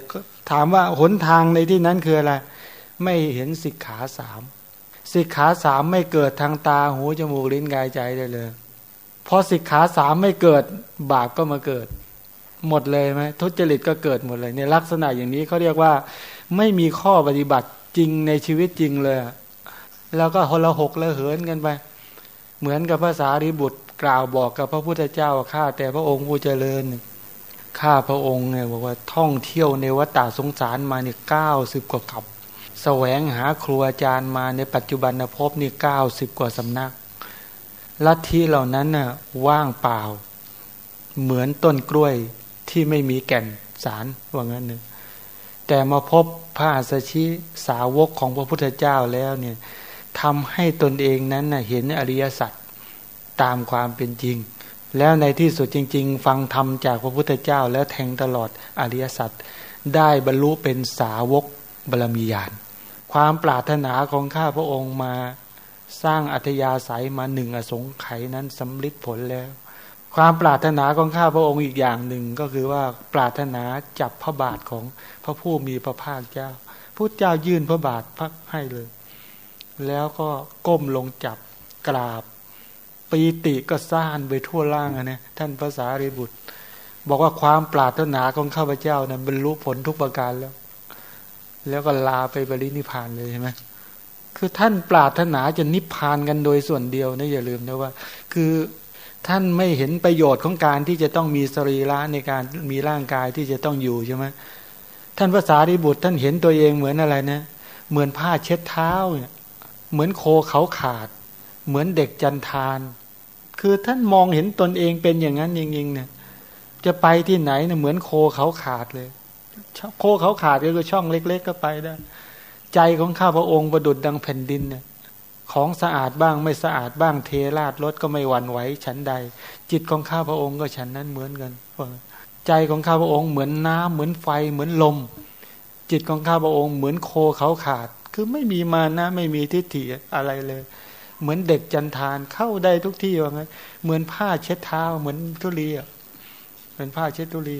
ถามว่าหนทางในที่นั้นคืออะไร ไม่เห็นสิกขาสามสิกขาสามไม่เกิดทางตาหูจมูกลิ้นกายใจได้เลย พอสิกขาสามไม่เกิดบาปก็มาเกิด หมดเลยไหมทุจริตก็เกิดหมดเลยในลักษณะอย่างนี้เขาเรียกว่า ไม่มีข้อปฏิบัติจริงในชีวิตจริงเลย แล้วก็หละหกละเหินกันไป เหมือนกับภาษาริบุตรกล่าวบอกกับพระพุทธเจ้าข้าแต่พระองค์ผู้เจริญข้าพระองค์เนี่ยบอกว่าท่องเที่ยวในวัฏสงสารมาเนี่ยเก้าสิบกว่ากับแสวงหาครูอาจารย์มาในปัจจุบันภพนี่เก้าสิบกว่าสำนัก ลัทธิเหล่านั้นน่ะว่างเปล่า เหมือนต้นกล้วยที่ไม่มีแก่นสารว่างั้นนึงแต่มาพบพระอัสชิสาวกของพระพุทธเจ้าแล้วเนี่ยทำให้ตนเองนั้นน่ะเห็นอริยสัจตามความเป็นจริง แล้วในที่สุดจริง ๆ ฟังธรรมจากพระพุทธเจ้า แล้วแทงตลอดอริยสัจได้บรรลุเป็นสาวกบารมีญาณความปรารถนาของข้าพระองค์มา สร้างอัธยาศัยมาหนึ่งอสงไขยนั้นสำลิดผลแล้ว ความปรารถนาของข้าพระองค์อีกอย่างหนึ่งก็คือว่าปรารถนาจับพระบาทของพระผู้มีพระภาคเจ้าพุทธเจ้ายื่นพระบาทพักให้เลย แล้วก็ก้มลงจับกราบปีติก็ซ่านไปทั่วล่างนะท่านภาษาริบุตร บอกว่าความปรารถนาของข้าพเจ้านั้นบรรลุผลทุกประการแล้ว แล้วก็ลาไปบริณิพานเลยใช่ไหม คือท่านปรารถนาจะนิพพานกันโดยส่วนเดียวนะอย่าลืมนะว่า คือท่านไม่เห็นประโยชน์ของการที่จะต้องมีสรีระในการมีร่างกายที่จะต้องอยู่ใช่ไหมท่านภาษาริบุตรท่านเห็นตัวเองเหมือนอะไรนะ เหมือนผ้าเช็ดเท้าเนี่ยเหมือนโคเขาขาด เหมือนเด็กจันทานคือท่านมองเห็นตนเองเป็นอย่างนั้นจริงๆเนี่ยจะไปที่ไหนเนี่ยเหมือนโคเขาขาดเลย โคเขาขาดก็คือช่องเล็ก ๆ ก็ไปได้ ใจของข้าพระองค์ประดุดดังแผ่นดินเนี่ยของสะอาดบ้างไม่สะอาดบ้างเทราดรถก็ไม่หวั่นไหวฉันใด จิตของข้าพระองค์ก็ฉันนั้นเหมือนกันใจของข้าพระองค์เหมือนน้ำเหมือนไฟเหมือนลม จิตของข้าพระองค์เหมือนโคเขาขาด คือไม่มีมานะไม่มีทิฏฐิอะไรเลย เหมือนเด็กจันทานเข้าได้ทุกที่ว่าไงเหมือนผ้าเช็ดเท้าเหมือนทุลีอะเป็นผ้าเช็ดทุลี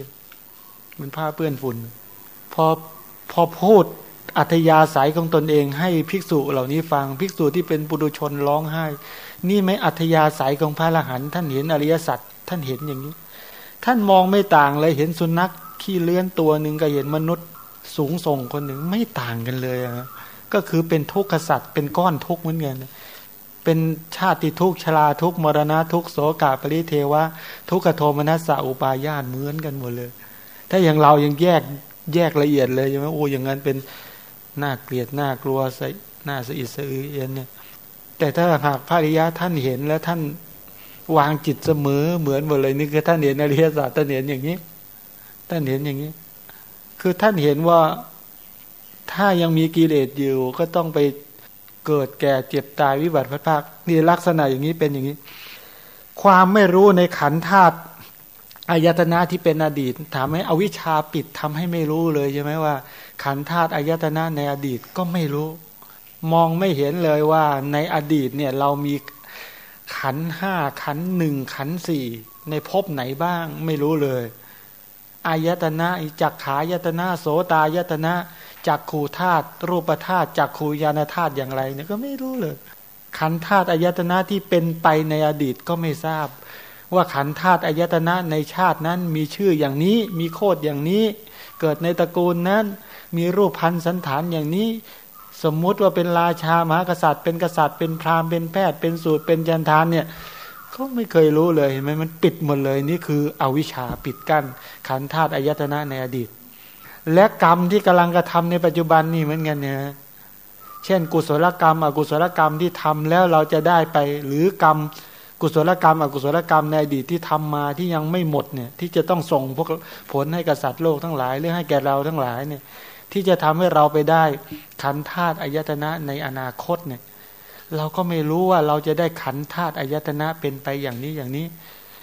เหมือนผ้าเปื้อนฝุ่น พอพอพูด อัธยาศัยของตนเองให้ภิกษุเหล่านี้ฟัง ภิกษุที่เป็นปุถุชนร้องไห้ นี่ไม่อัธยาศัยของพระอรหันต์ท่านเห็นอริยสัจท่านเห็นอย่างนี้ ท่านมองไม่ต่างเลยเห็นสุนัขขี้เลื้อนตัวหนึ่งก็เห็นมนุษย์สูงส่งคนหนึ่งไม่ต่างกันเลยอะก็คือเป็นทุกขสัตว์เป็นก้อนทุกข์เหมือนกันเป็นชาติทุกข์ชราทุกข์มรณะทุกข์โสกาปริเทวะทุกขโทมนัสสะอุปาญาตเหมือนกันหมดเลย ถ้าอย่างเรายังแยกแยกละเอียดเลยใช่ไหมโอ้อย่างนั้นเป็น น่าเกลียดน่ากลัวใส่น่าสะอิดสะอื้นเอ็นเนี่ย แต่ถ้าหากพระริยะท่านเห็นแล้วท่านวางจิตเสมอเหมือนหมดเลยนี่คือท่านเห็นอริยสัจท่านเห็นอย่างนี้ ท่านเห็นอย่างนี้ คือท่านเห็นว่าถ้ายังมีกิเลสอยู่ก็ต้องไปเกิดแก่เจ็บตายวิบัติพัดภาคนี่ลักษณะอย่างนี้เป็นอย่างนี้ ความไม่รู้ในขันธาตุอายตนะที่เป็นอดีต ถามให้อวิชชาปิดทำให้ไม่รู้เลยใช่ไหมว่า ขันธาตุอายตนะในอดีตก็ไม่รู้ มองไม่เห็นเลยว่าในอดีตเนี่ยเรามีขันห้าขันหนึ่งขันสี่ในภพไหนบ้างไม่รู้เลยอายตนะจักขายตนะโสตายตนะจักขูธาตุรูปธาตุจักขูยานธาตุอย่างไรเนี่ยก็ไม่รู้เลย ขันธาตุอายตนะที่เป็นไปในอดีตก็ไม่ทราบ ว่าขันธาตุอายตนะในชาตินั้นมีชื่ออย่างนี้มีโคดอย่างนี้ เกิดในตระกูลนั้น มีรูปพันธ์สันฐานอย่างนี้ สมมุติว่าเป็นราชามหากษัตริย์ เป็นกษัตริย์เป็นพราหมณ์เป็นแพทย์เป็นสูตรเป็นจันทานเนี่ยเขาไม่เคยรู้เลยเห็นไหมมันปิดหมดเลยนี่คืออวิชชาปิดกั้นขันธาตุอายตนะในอดีต และกรรมที่กำลังกระทำในปัจจุบันนี่เหมือนกันเนี่ยเช่น กุศลกรรม อกุศลกรรมที่ทำแล้วเราจะได้ไปหรือกรรมกุศลกรรม อกุศลกรรมในอดีตที่ทำมาที่ยังไม่หมดเนี่ยที่จะต้องส่งพวกผลให้กษัตริย์โลกทั้งหลายหรือให้แก่เราทั้งหลายเนี่ย ที่จะทำให้เราไปได้ขันธาตุอายตนะในอนาคตเนี่ยเราก็ไม่รู้ว่าเราจะได้ขันธาตุอายตนะเป็นไปอย่างนี้อย่างนี้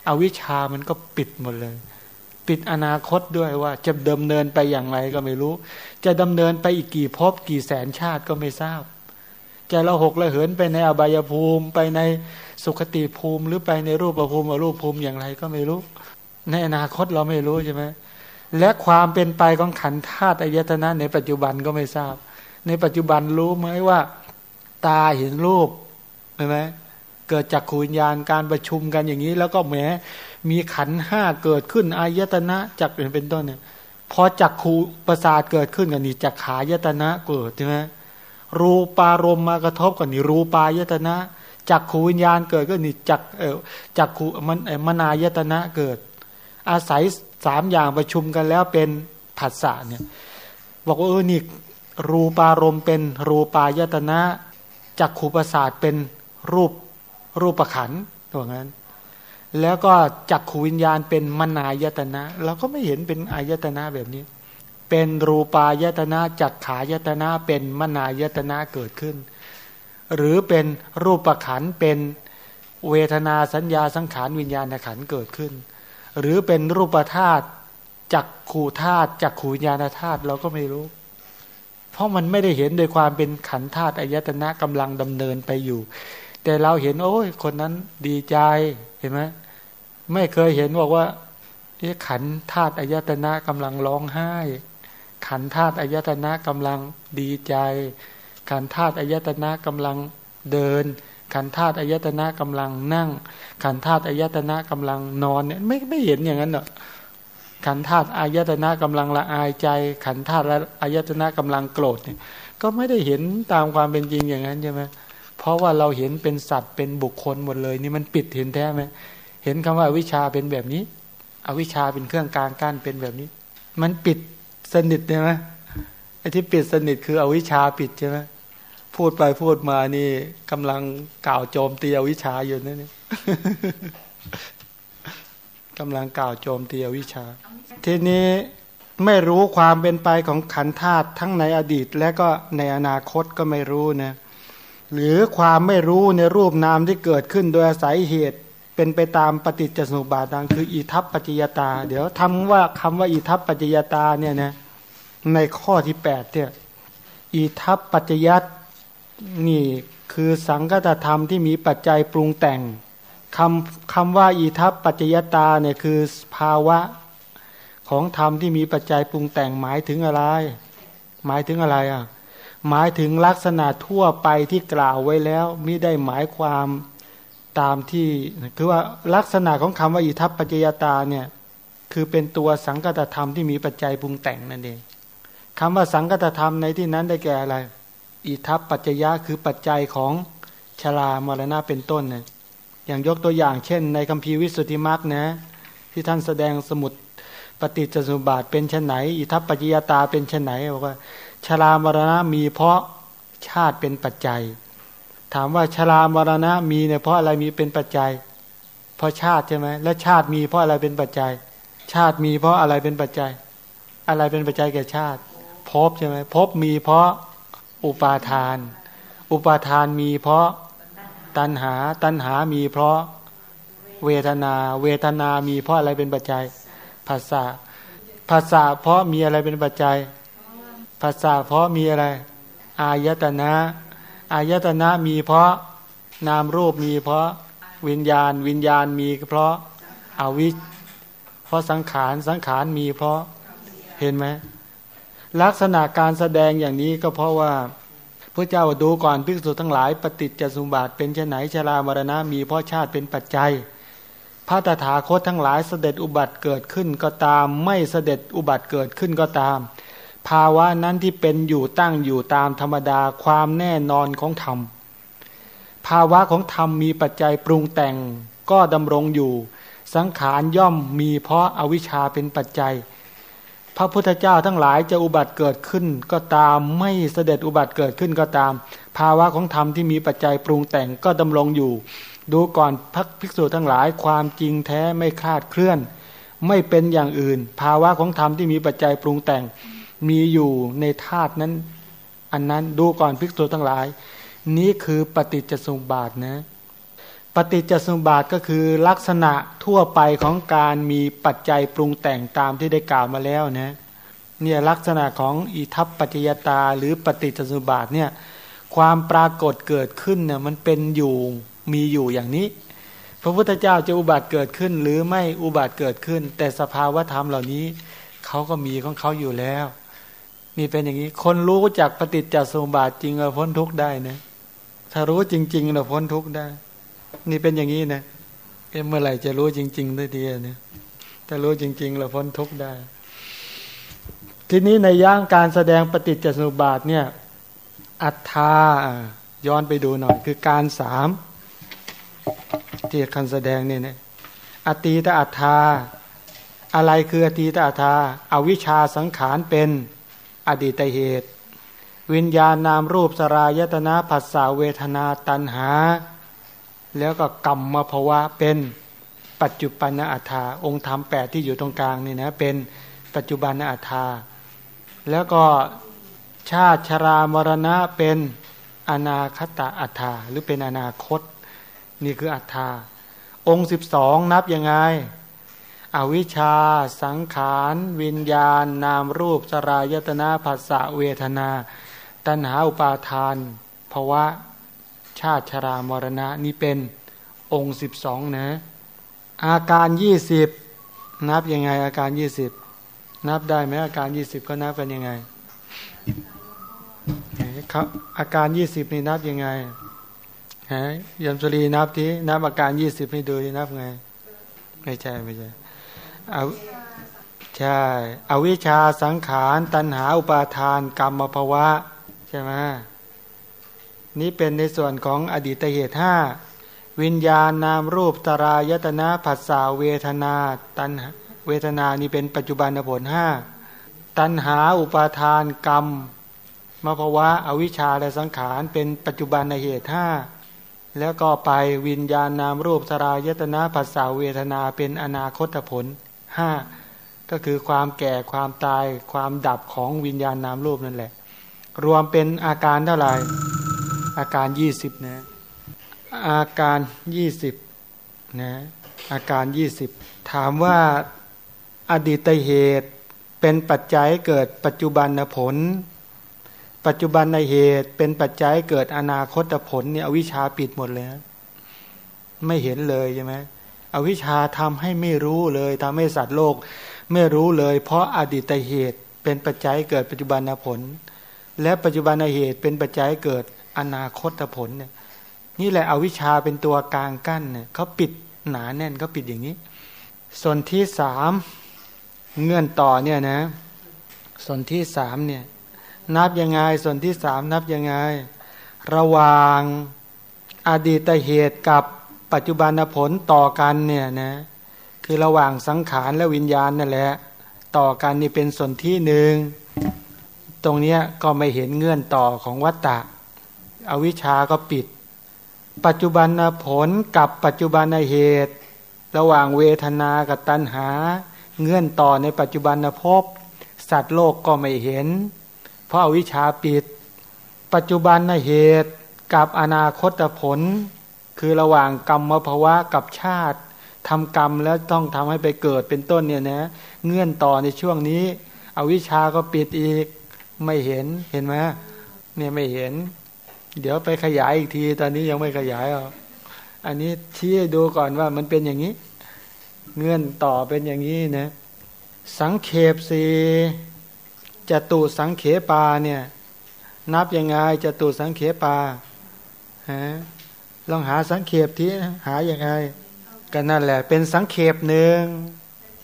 อวิชามันก็ปิดหมดเลย ปิดอนาคตด้วยว่า จะดำเนินไปอย่างไรก็ไม่รู้ จะดำเนินไปอีกกี่ภพกี่แสนชาติก็ไม่ทราบ จะเราหกระเหินไปในอบายภูมิไปในสุขติภูมิ หรือไปในรูปภูมิอรูปภูมิอย่างไรก็ไม่รู้ ในอนาคตเราไม่รู้ใช่ไหม และความเป็นไปของขันธาตุอายตนะ ในปัจจุบันก็ไม่ทราบ ในปัจจุบันรู้ไหมว่า ตาเห็นรูปเห็นไหมเกิดจากขูญญาณการประชุมกันอย่างนี้ แล้วก็แหมมีขันห้าเกิดขึ้นอายตนะจักเป็นต้นเนี่ยพอจักขูประสาทเกิดขึ้นกันนี่จักขายตนะเกิดใช่ไหมรูปารมมากระทบกันนี่รูปายตนะจักขูวิญญาณเกิดก็นี่จักเออจักขูมันมนายตนะเกิด อาศัย สามอย่างประชุมกันแล้วเป็นผัสสะเนี่ยบอกว่าเออนี่รูปารมณ์เป็นรูปายตนะจักขูประสาทเป็นรูปรูปประขันตัวนั้น แล้วก็จักขูวิญญาณเป็นมนายตนะเราก็ไม่เห็นเป็นอายตนะแบบนี้ เป็นรูปายตนะจักขายตนะเป็นมนายตนะเกิดขึ้น หรือเป็นรูปประขันเป็นเวทนาสัญญาสังขารวิญญาณขันเกิดขึ้น หรือเป็นรูปธาตุจักขูธาตุจักขูญาณธาตุเราก็ไม่รู้ เพราะมันไม่ได้เห็นโดยความเป็นขันธาตุอายตนะกำลังดำเนินไปอยู่ แต่เราเห็นโอ้ยคนนั้นดีใจเห็นไหมไม่เคยเห็นบอกว่าขันธาตุอายตนะกำลังร้องไห้ ขันธาตุอายตนะกำลังดีใจ ขันธาตุอายตนะกำลังเดิน ขันธาตุอายตนะกำลังนั่ง ขันธาตุอายตนะกำลังนอนเนี่ยไม่ไม่เห็นอย่างนั้นหรอกขันธาตุอายตนะกำลังละอายใจ ขันธาตุอายตนะกำลังโกรธเนี่ย ก็ไม่ได้เห็นตามความเป็นจริงอย่างนั้นใช่ไหมเพราะว่าเราเห็นเป็นสัตว์เป็นบุคคลหมดเลย นี่มันปิดเห็นแท้ไหมเห็นคำว่าวิชาเป็นแบบนี้ อวิชาเป็นเครื่องกลางกั้นเป็นแบบนี้ มันปิดสนิทใช่ไหมไอ้ที่ปิดสนิทคืออวิชาปิดใช่ไหม พูดไปพูดมานี่กำลังกล่าวโจมตีอวิชาอยู่นั่นนี่กำลังกล่าวโจมตีอวิชา ทีนี้ไม่รู้ความเป็นไปของขันธาตุทั้งในอดีต และก็ในอนาคตก็ไม่รู้นะหรือความไม่รู้ในรูปนามที่เกิดขึ้นโดยอาศัยเหตุเป็นไปตามปฏิจจสมุปบาทดังคืออิทัปปัจจยตา เดี๋ยวทำว่าคำว่าอิทัปปัจจยตาเนี่ยนะในข้อที่แปดเนี่ยอิทัปปัจจยัต นี่คือสังกตธรรมที่มีปัจจัยปรุงแต่งคำคำว่าอิทัปปัจจยตาเนี่ยคือภาวะของธรรมที่มีปัจจัยปรุงแต่งหมายถึงอะไร หมายถึงอะไรอะหมายถึงลักษณะทั่วไปที่กล่าวไว้แล้วมิได้หมายความตามที่คือว่าลักษณะของคำว่าอิทัปปัจจยตาเนี่ยคือเป็นตัวสังกัตธรรมที่มีปัจจัยปรุงแต่งนั่นเองคำว่าสังกัตธรรมในที่นั้นได้แก่อะไร อิทัปปัจจยะคือปัจจัยของชรามรณะเป็นต้นเนี่ยอย่างยกตัวอย่างเช่น ในคัมภีร์วิสุทธิมรรคนะที่ท่านแสดงสมุดปฏิจจสมุบาทเป็นชนไหน อิทัปปัจจยตาเป็นชนไหนบอกว่าชรามรณะมีเพราะชาติเป็นปัจจัย ถามว่าชรามรณะมีเนี่ยเพราะอะไรมีเป็นปัจจัย เพราะชาติใช่ไหมแล้วชาติมีเพราะอะไรเป็นปัจจัย ชาติมีเพราะอะไรเป็นปัจจัย อะไรเป็นปัจจัยแก่ชาติภพใช่ไหมภพมีเพราะ อุปาทาน อุปาทานมีเพราะตัณหาตัณหามีเพราะเวทนา เวทนามีเพราะอะไรเป็นปัจจัยภาษาภาษาเพราะมีอะไรเป็นปัจจัยภาษาเพราะมีอะไร อายตนะ อายตนะมีเพราะนามรูปมีเพราะวิญญาณ วิญญาณมีเพราะอาวิชเพราะสังขารสังขารมีเพราะเห็นไหมลักษณะการแสดงอย่างนี้ก็เพราะว่า พระเจ้าดูก่อนภิกษุทั้งหลาย ปฏิจจสมบัติเป็นเช่นไหนชรามรณะมีเพราะชาติเป็นปัจจัยพระตถาคตทั้งหลายเสด็จอุบัติเกิดขึ้นก็ตาม ไม่เสด็จอุบัติเกิดขึ้นก็ตาม ภาวะนั้นที่เป็นอยู่ตั้งอยู่ตามธรรมดาความแน่นอนของธรรม ภาวะของธรรมมีปัจจัยปรุงแต่งก็ดำรงอยู่ สังขารย่อมมีเพราะอาวิชชาเป็นปัจจัย พระพุทธเจ้าทั้งหลายจะอุบัติเกิดขึ้นก็ตามไม่เสด็จอุบัติเกิดขึ้นก็ตาม ภาวะของธรรมที่มีปัจจัยปรุงแต่งก็ดำรงอยู่ ดูก่อนพักภิกษุทั้งหลายความจริงแท้ไม่คาดเคลื่อน ไม่เป็นอย่างอื่น ภาวะของธรรมที่มีปัจจัยปรุงแต่งมีอยู่ในธาตุนั้น อันนั้นดูก่อนภิกษุทั้งหลาย นี้คือปฏิจจสมุปบาทนะ ปฏิจจสมุปบาทก็คือลักษณะทั่วไปของการมีปัจจัยปรุงแต่งตามที่ได้กล่าวมาแล้วนะเนี่ยลักษณะของอิทัปปัจจยตาหรือปฏิจจสมุปบาทเนี่ยความปรากฏเกิดขึ้นเนี่ยมันเป็นอยู่มีอยู่อย่างนี้ พระพุทธเจ้าจะอุบัติเกิดขึ้น หรือไม่อุบัติเกิดขึ้น แต่สภาวธรรมเหล่านี้เขาก็มีของเขาอยู่แล้ว นี่เป็นอย่างนี้ คนรู้จากปฏิจจสมุปบาทจริงเราพ้นทุกข์ได้นะถ้ารู้จริงๆเราพ้นทุกข์ได้ นี่เป็นอย่างนี้นะเมื่อไหร่จะรู้จริงๆได้ดีเนี่ยถ้ารู้จริงๆเราพ้นทุกข์ได้ ทีนี้ในย่างการแสดงปฏิจจสมุปบาทเนี่ย อัฏฐาย้อนไปดูหน่อย คือการสามที่คันแสดงเนี่ยนอตีตอัฏฐาอะไรคืออตีตอัฏฐาอาวิชชาสังขารเป็นอดีตเหตุ วิญญาณนามรูปสรายตนะผัสสะเวทนาตันหา แล้วก็กรรมมภวะเป็นปัจจุบันอัฏฐาองค์ธรรมแปดที่อยู่ตรงกลางนี่นะเป็นปัจจุบันอัฏฐาแล้วก็ชาติชรามรณะเป็นอนาคตอัฏฐาหรือเป็นอนาคต นี่คืออัฏฐาองค์สิบสองนับยังไง อวิชชา สังขาร วิญญาณ นามรูปสรายตนาภาษะเวทนา ตัณหาอุปาทานภาวะ ชาติชรามรณะนี่เป็นองค์สิบสองนะ อาการยี่สิบนับยังไงอาการยี่สิบนับได้ไหมอาการยี่สิบก็นับกันยังไงครับอาการยี่สิบนี่นับยังไงฮะยมสุรีนับที่นับอาการยี่สิบให้ดูนับไง ไม่ใช่ไม่ใช่เอาใช่อวิชชาสังขาร ตัณหาอุปาทาน กรรมภาวะ ใช่ไหม นี้เป็นในส่วนของอดีตเหตุห้าวิญญาณนามรูปตรายตนะผัสสะเวทนา ตันเวทนานี่เป็นปัจจุบันผลห้าตัณหาอุปาทานกรรมมภาวะอวิชชาและสังขารเป็นปัจจุบันเหตุห้าแล้วก็ไปวิญญาณนามรูปสรายตนะภาษาเวทนาเป็นอนาคตผลห้าก็คือความแก่ความตายความดับของวิญญาณนามรูปนั่นแหละ รวมเป็นอาการเท่าไหร่ อาการยี่สิบนะอาการยี่สิบนะอาการยี่สิบถามว่าอดีตเหตุเป็นปัจจัยเกิดปัจจุบันผล ปัจจุบันในเหตุเป็นปัจจัยเกิดอนาคตผลเนี่ยอวิชชาปิดหมดเลยไม่เห็นเลยใช่ไหมอวิชชาทำให้ไม่รู้เลยทำให้สัตว์โลกไม่รู้เลย เพราะอดีตเหตุเป็นปัจจัยเกิดปัจจุบันผล และปัจจุบันในเหตุเป็นปัจจัยเกิด อนาคตผลเนี่ย นี่แหละอวิชชาเป็นตัวกลางกั้นเนี่ยเขาปิดหนาแน่นเขาปิดอย่างนี้ ส่วนที่สามเงื่อนต่อเนี่ยนะ ส่วนที่สามเนี่ย นับยังไงส่วนที่สามนับยังไง ระหว่างอดีตเหตุกับปัจจุบันผลต่อกันเนี่ยนะคือระหว่างสังขารและวิญญาณนั่นแหละ ต่อกันนี่เป็นส่วนที่หนึ่ง ตรงนี้ก็ไม่เห็นเงื่อนต่อของวัตตะ อวิชาก็ปิด ปัจจุบันผลกับปัจจุบันเหตุ ระหว่างเวทนากับตัณหา เงื่อนต่อในปัจจุบันภพสัตว์โลกก็ไม่เห็น เพราะอวิชาปิด ปัจจุบันนเหตุกับอนาคตผล คือระหว่างกรรมภาวะกับชาติทำกรรมแล้วต้องทำให้ไปเกิดเป็นต้นเนี่ยนะเงื่อนต่อในช่วงนี้ อวิชาก็ปิดอีกไม่เห็นเห็นไหมเนี่ยไม่เห็น เดี๋ยวไปขยายอีกที ตอนนี้ยังไม่ขยายอะอันนี้ชี้ดูก่อนว่ามันเป็นอย่างนี้ เงื่อนต่อเป็นอย่างนี้นะสังเขปสีจตุสังเขปาเนี่ย นับยังไงจตุสังเขปาฮะลองหาสังเขปที่หาอย่างไงก็นั่นแหละ เป็นสังเขปหนึ่ง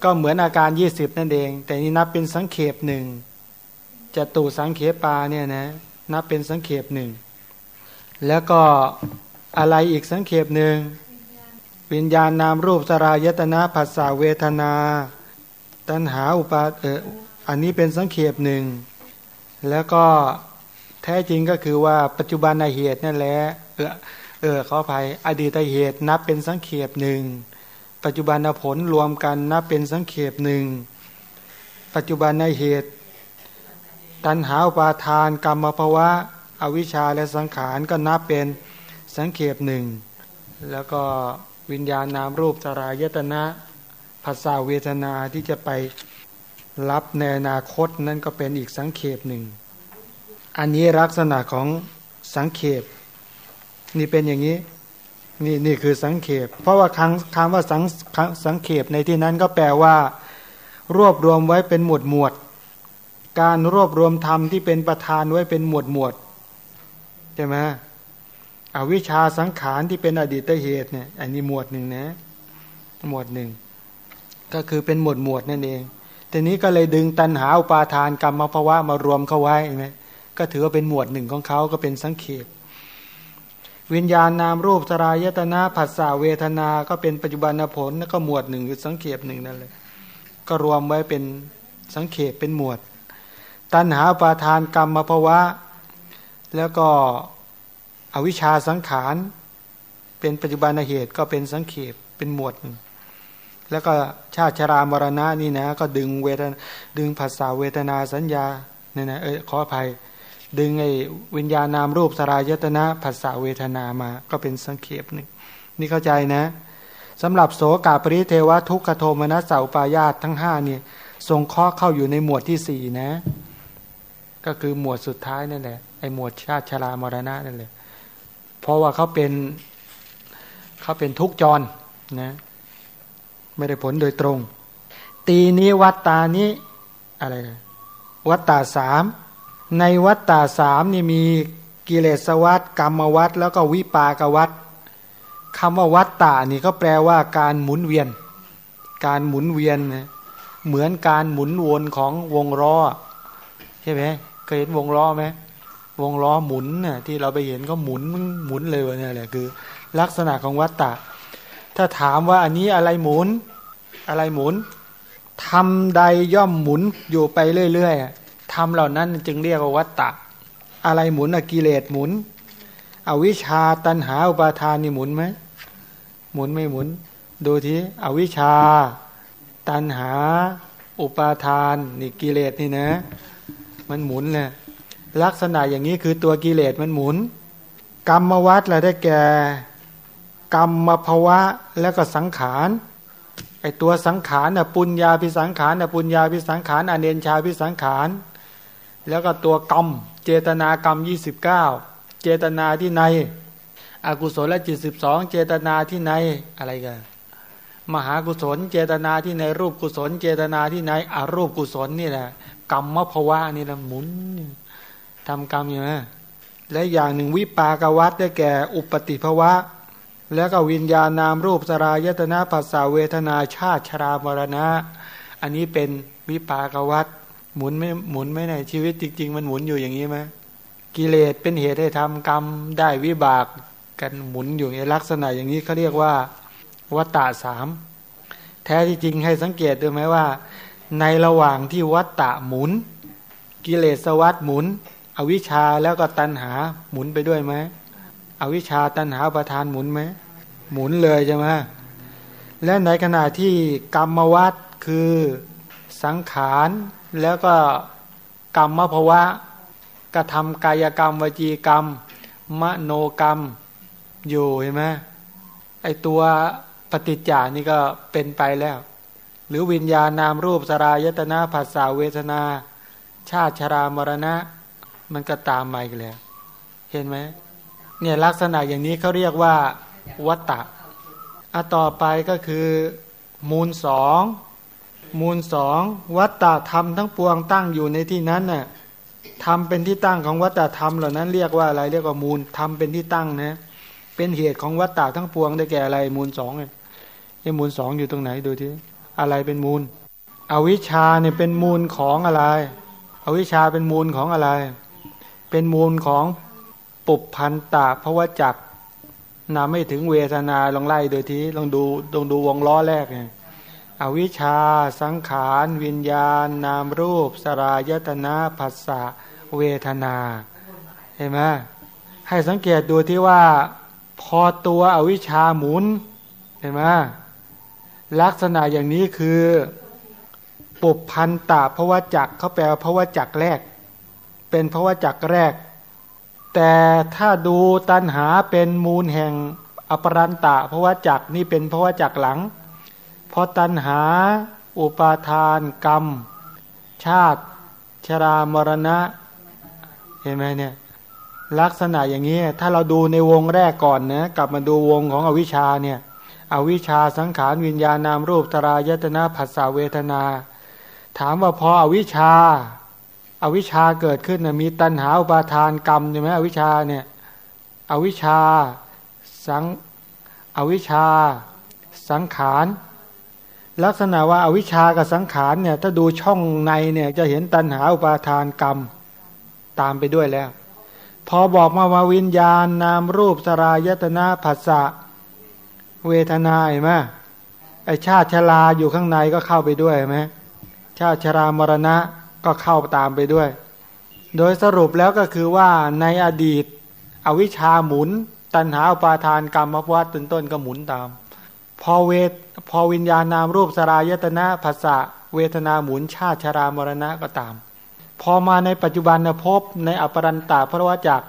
ก็เหมือนอาการยี่สิบนั่นเอง แต่นี้นับเป็นสังเขปหนึ่งจตุสังเขปาเนี่ยนะ นับเป็นสังเขปหนึ่ง แล้วก็อะไรอีกสังเขปหนึ่งวิญญาณนามรูปสรายตนะภาษาเวทนา ตัณหาอุปาเอออันนี้เป็นสังเขปหนึ่งแล้วก็แท้จริงก็คือว่าปัจจุบันในเหตุนั่นแหละเออเออขออภัยอดีตเหตุนับเป็นสังเขปหนึ่งปัจจุบันผลรวมกันนับเป็นสังเขปหนึ่งปัจจุบันในเหตุ ตัณหาอุปาทานกรรมภาวะ อวิชชาและสังขารก็นับเป็นสังเขปหนึ่งแล้วก็วิญญาณนามรูปสรายตนะภาษาเวทนาที่จะไปรับในอนาคตนั่นก็เป็นอีกสังเขปหนึ่ง อันนี้ลักษณะของสังเขปนี่เป็นอย่างนี้นี่นี่คือสังเขปเพราะว่าคำคำว่าสังสังเขปในที่นั้นก็แปลว่า รวบรวมไว้เป็นหมวดหมวด การรวบรวมธรรมที่เป็นประธานไว้เป็นหมวดหมวด ใช่ไหมอวิชชาสังขารที่เป็นอดีตเหตุเนี่ย อันนี้หมวดหนึ่งนะ หมวดหนึ่งก็คือเป็นหมวดหมวดนั่นเอง ทีนี้ก็เลยดึงตันหาอุปาทานกรรมภาวะมารวมเข้าไว้ไหมก็ถือว่าเป็นหมวดหนึ่งของเขาก็เป็นสังเขปวิญญาณนามรูปสรายตนะผัสสะเวทนา ก็เป็นปัจจุบันผลแล้วก็หมวดหนึ่งคือสังเขปหนึ่งนั่นเลยก็รวมไว้เป็นสังเขปเป็นหมวด ตันหาอุปาทานกรรมภาวะ แล้วก็อวิชชาสังขาร เป็นปัจจุบันเหตุก็เป็นสังเขปเป็นหมวด แล้วก็ชาติชรามรณะนี่นะ ก็ดึงเวทดึงภาษาเวทนาสัญญาเนี่ยนะเออขออภัย ดึงไอ้วิญญาณนามรูปสรายตนะภาษาเวทนามา ก็เป็นสังเขปหนึ่งนี่เข้าใจนะสำหรับโสกาปริเทวะทุกขโทมนัสสาปายาตทั้งห้าเนี่ยทรงข้อเข้าอยู่ในหมวดที่สี่นะ ก็คือหมวดสุดท้ายนั่นแหละ ไอ้หมวดชาติชรามรณะนั่นแหละเพราะว่าเขาเป็นเขาเป็นทุกจรนะไม่ได้ผลโดยตรง ตีนี้วัตตานี้อะไรวัตตาสามในวัตตาสามนี่มีกิเลสวัตกรรมวัตแล้วก็วิปากวัตคำว่าวัตตานี่ก็แปลว่าการหมุนเวียน การหมุนเวียนนะเหมือนการหมุนวนของวงล้อใช่ไหมเคยเห็นวงล้อไหม วงล้อหมุนน่ะที่เราไปเห็นก็หมุนหมุนเลยวะเนี่ยแหละคือ ลักษณะของวัตตะ ถ้าถามว่าอันนี้อะไรหมุน อะไรหมุนทำใดย่อมหมุนอยู่ไปเรื่อยๆทำเหล่านั้นจึงเรียกว่าวัตตะ อะไรหมุนอกิเลสหมุน อวิชชาตันหาอุปาทานนี่หมุนไหมหมุนไม่หมุน ดูทีอวิชชา ตันหา อุปาทาน นี่กิเลสนี่นะ มันหมุนแหละ ลักษณะอย่างนี้คือตัวกิเลสมันหมุน กรรมวัดเราได้แก่ กรรมภาวะแล้วก็สังขารไอตัวสังขารน่ะปุญญาพิสังขารน่ะปุญญาพิสังขารอเนนชาพิสังขารแล้วก็ตัวกรรม เจตนากรรมยี่สิบเก้าเจตนาที่ใน อกุศลและจิตสิบสองเจตนาที่ในอะไรกันมหากุศล เจตนาที่ในรูปกุศล เจตนาที่ในอรูปกุศลนี่แหละกรรมภาวะนี่แหละหมุน ทำกรรมอยู่นั้นและอย่างหนึ่งวิปากวัตได้แก่อุปติภวะ แล้วก็วิญญาณนามรูปสรายตนะภาษาเวทนาชาติชรามรณะ อันนี้เป็นวิปากวัตหมุนไม่หมุนไม่ในชีวิตจริง ๆ มันหมุนอยู่อย่างนี้ไหมกิเลสเป็นเหตุให้ทำกรรมได้วิบากกันหมุนอยู่ในลักษณะอย่างนี้เขาเรียกว่าวัตตะสามแท้ที่จริงให้สังเกตดูไหมว่า ในระหว่างที่วัตตะหมุน กิเลสวัตหมุน อวิชชาแล้วก็ตัณหาหมุนไปด้วยไหมอวิชชาตัณหาประทานหมุนไหมหมุนเลยใช่ไหมและในขณะที่กรรมวัดคือสังขารแล้วก็กรรมภวะกระทำกายกรรมวจีกรรม มโนกรรมอยู่เห็นไหมไอตัวปฏิจจานี่ก็เป็นไปแล้ว หรือวิญญาณนามรูปสรายตนาผัสสะเวทนา ชาติชรามรณะ มันก็ตามมาอีกแล้ว เห็นไหมเนี่ยลักษณะอย่างนี้เขาเรียกว่าวัตตะอะต่อไปก็คือมูลสองมูลสองวัตตะธรรมทั้งปวงตั้งอยู่ในที่นั้นน่ะทำเป็นที่ตั้งของวัตตะธรรมเหล่านั้นเรียกว่าอะไรเรียกว่ามูลทำเป็นที่ตั้งนะเป็นเหตุของวัตตะทั้งปวงได้แก่อะไรมูลสองเนี่ยมูลสองอยู่ตรงไหนดูที่อะไรเป็นมูล อวิชชาเนี่ยเป็นมูลของอะไร อวิชชาเป็นมูลของอะไร เป็นมูลของปุบพันตะเพราะว่าจักนำไม่ถึงเวทนาลองไล่โดยทีลองดูลองดูวงล้อแรกไงอวิชชา สังขาร วิญญาณ นามรูป สรายตนาผัสสะเวทนา เห็นไหมให้สังเกตดูที่ว่า พอตัวอวิชชาหมุน เห็นไหมลักษณะอย่างนี้คือ ปุบพันตะเพราะว่าจักเขาแปลเพราะว่าจักแรก เป็นเพราะว่าจักแรก แต่ถ้าดูตัณหาเป็นมูลแห่งอปรันตะเพราะว่าจักนี่เป็นเพราะว่าจักหลังพราะตัณหาอุปาทานกรรม ชาติ ชรามรณะ เห็นไหมเนี่ยลักษณะอย่างนี้ถ้าเราดูในวงแรกก่อนนะกลับมาดูวงของอวิชชาเนี่ยอวิชชาสังขารวิญญาณนามรูปตรายตนะผัสสะเวทนา ถามว่าพออวิชชา อวิชชาเกิดขึ้นนะมีตัณหาอุปาทานกรรมใช่ไหมอวิชชาเนี่ยอวิชชาสังอวิชชาสังขารลักษณะว่าอาวิชชากับสังขารเนี่ยถ้าดูช่องในเนี่ยจะเห็นตัณหาอุปาทานกรรมตามไปด้วยแล้ว พอบอกมาว่าวิญญาณนามรูปสรายตนาผัสสะเวทนาเห็นไหมไอชาติชราอยู่ข้างในก็เข้าไปด้วยไหมชาติชรามรณะ ก็เข้าตามไปด้วย โดยสรุปแล้วก็คือว่าในอดีตอวิชาหมุน ตันหาอุปาทานกรรมวัฏต้นต้นก็หมุนตาม พอเวทพอวิญญาณนามรูปสรายตนะภาษะเวทนาหมุนชาติชรามรณะก็ตาม พอมาในปัจจุบันภพในอปรันตาพระวจักร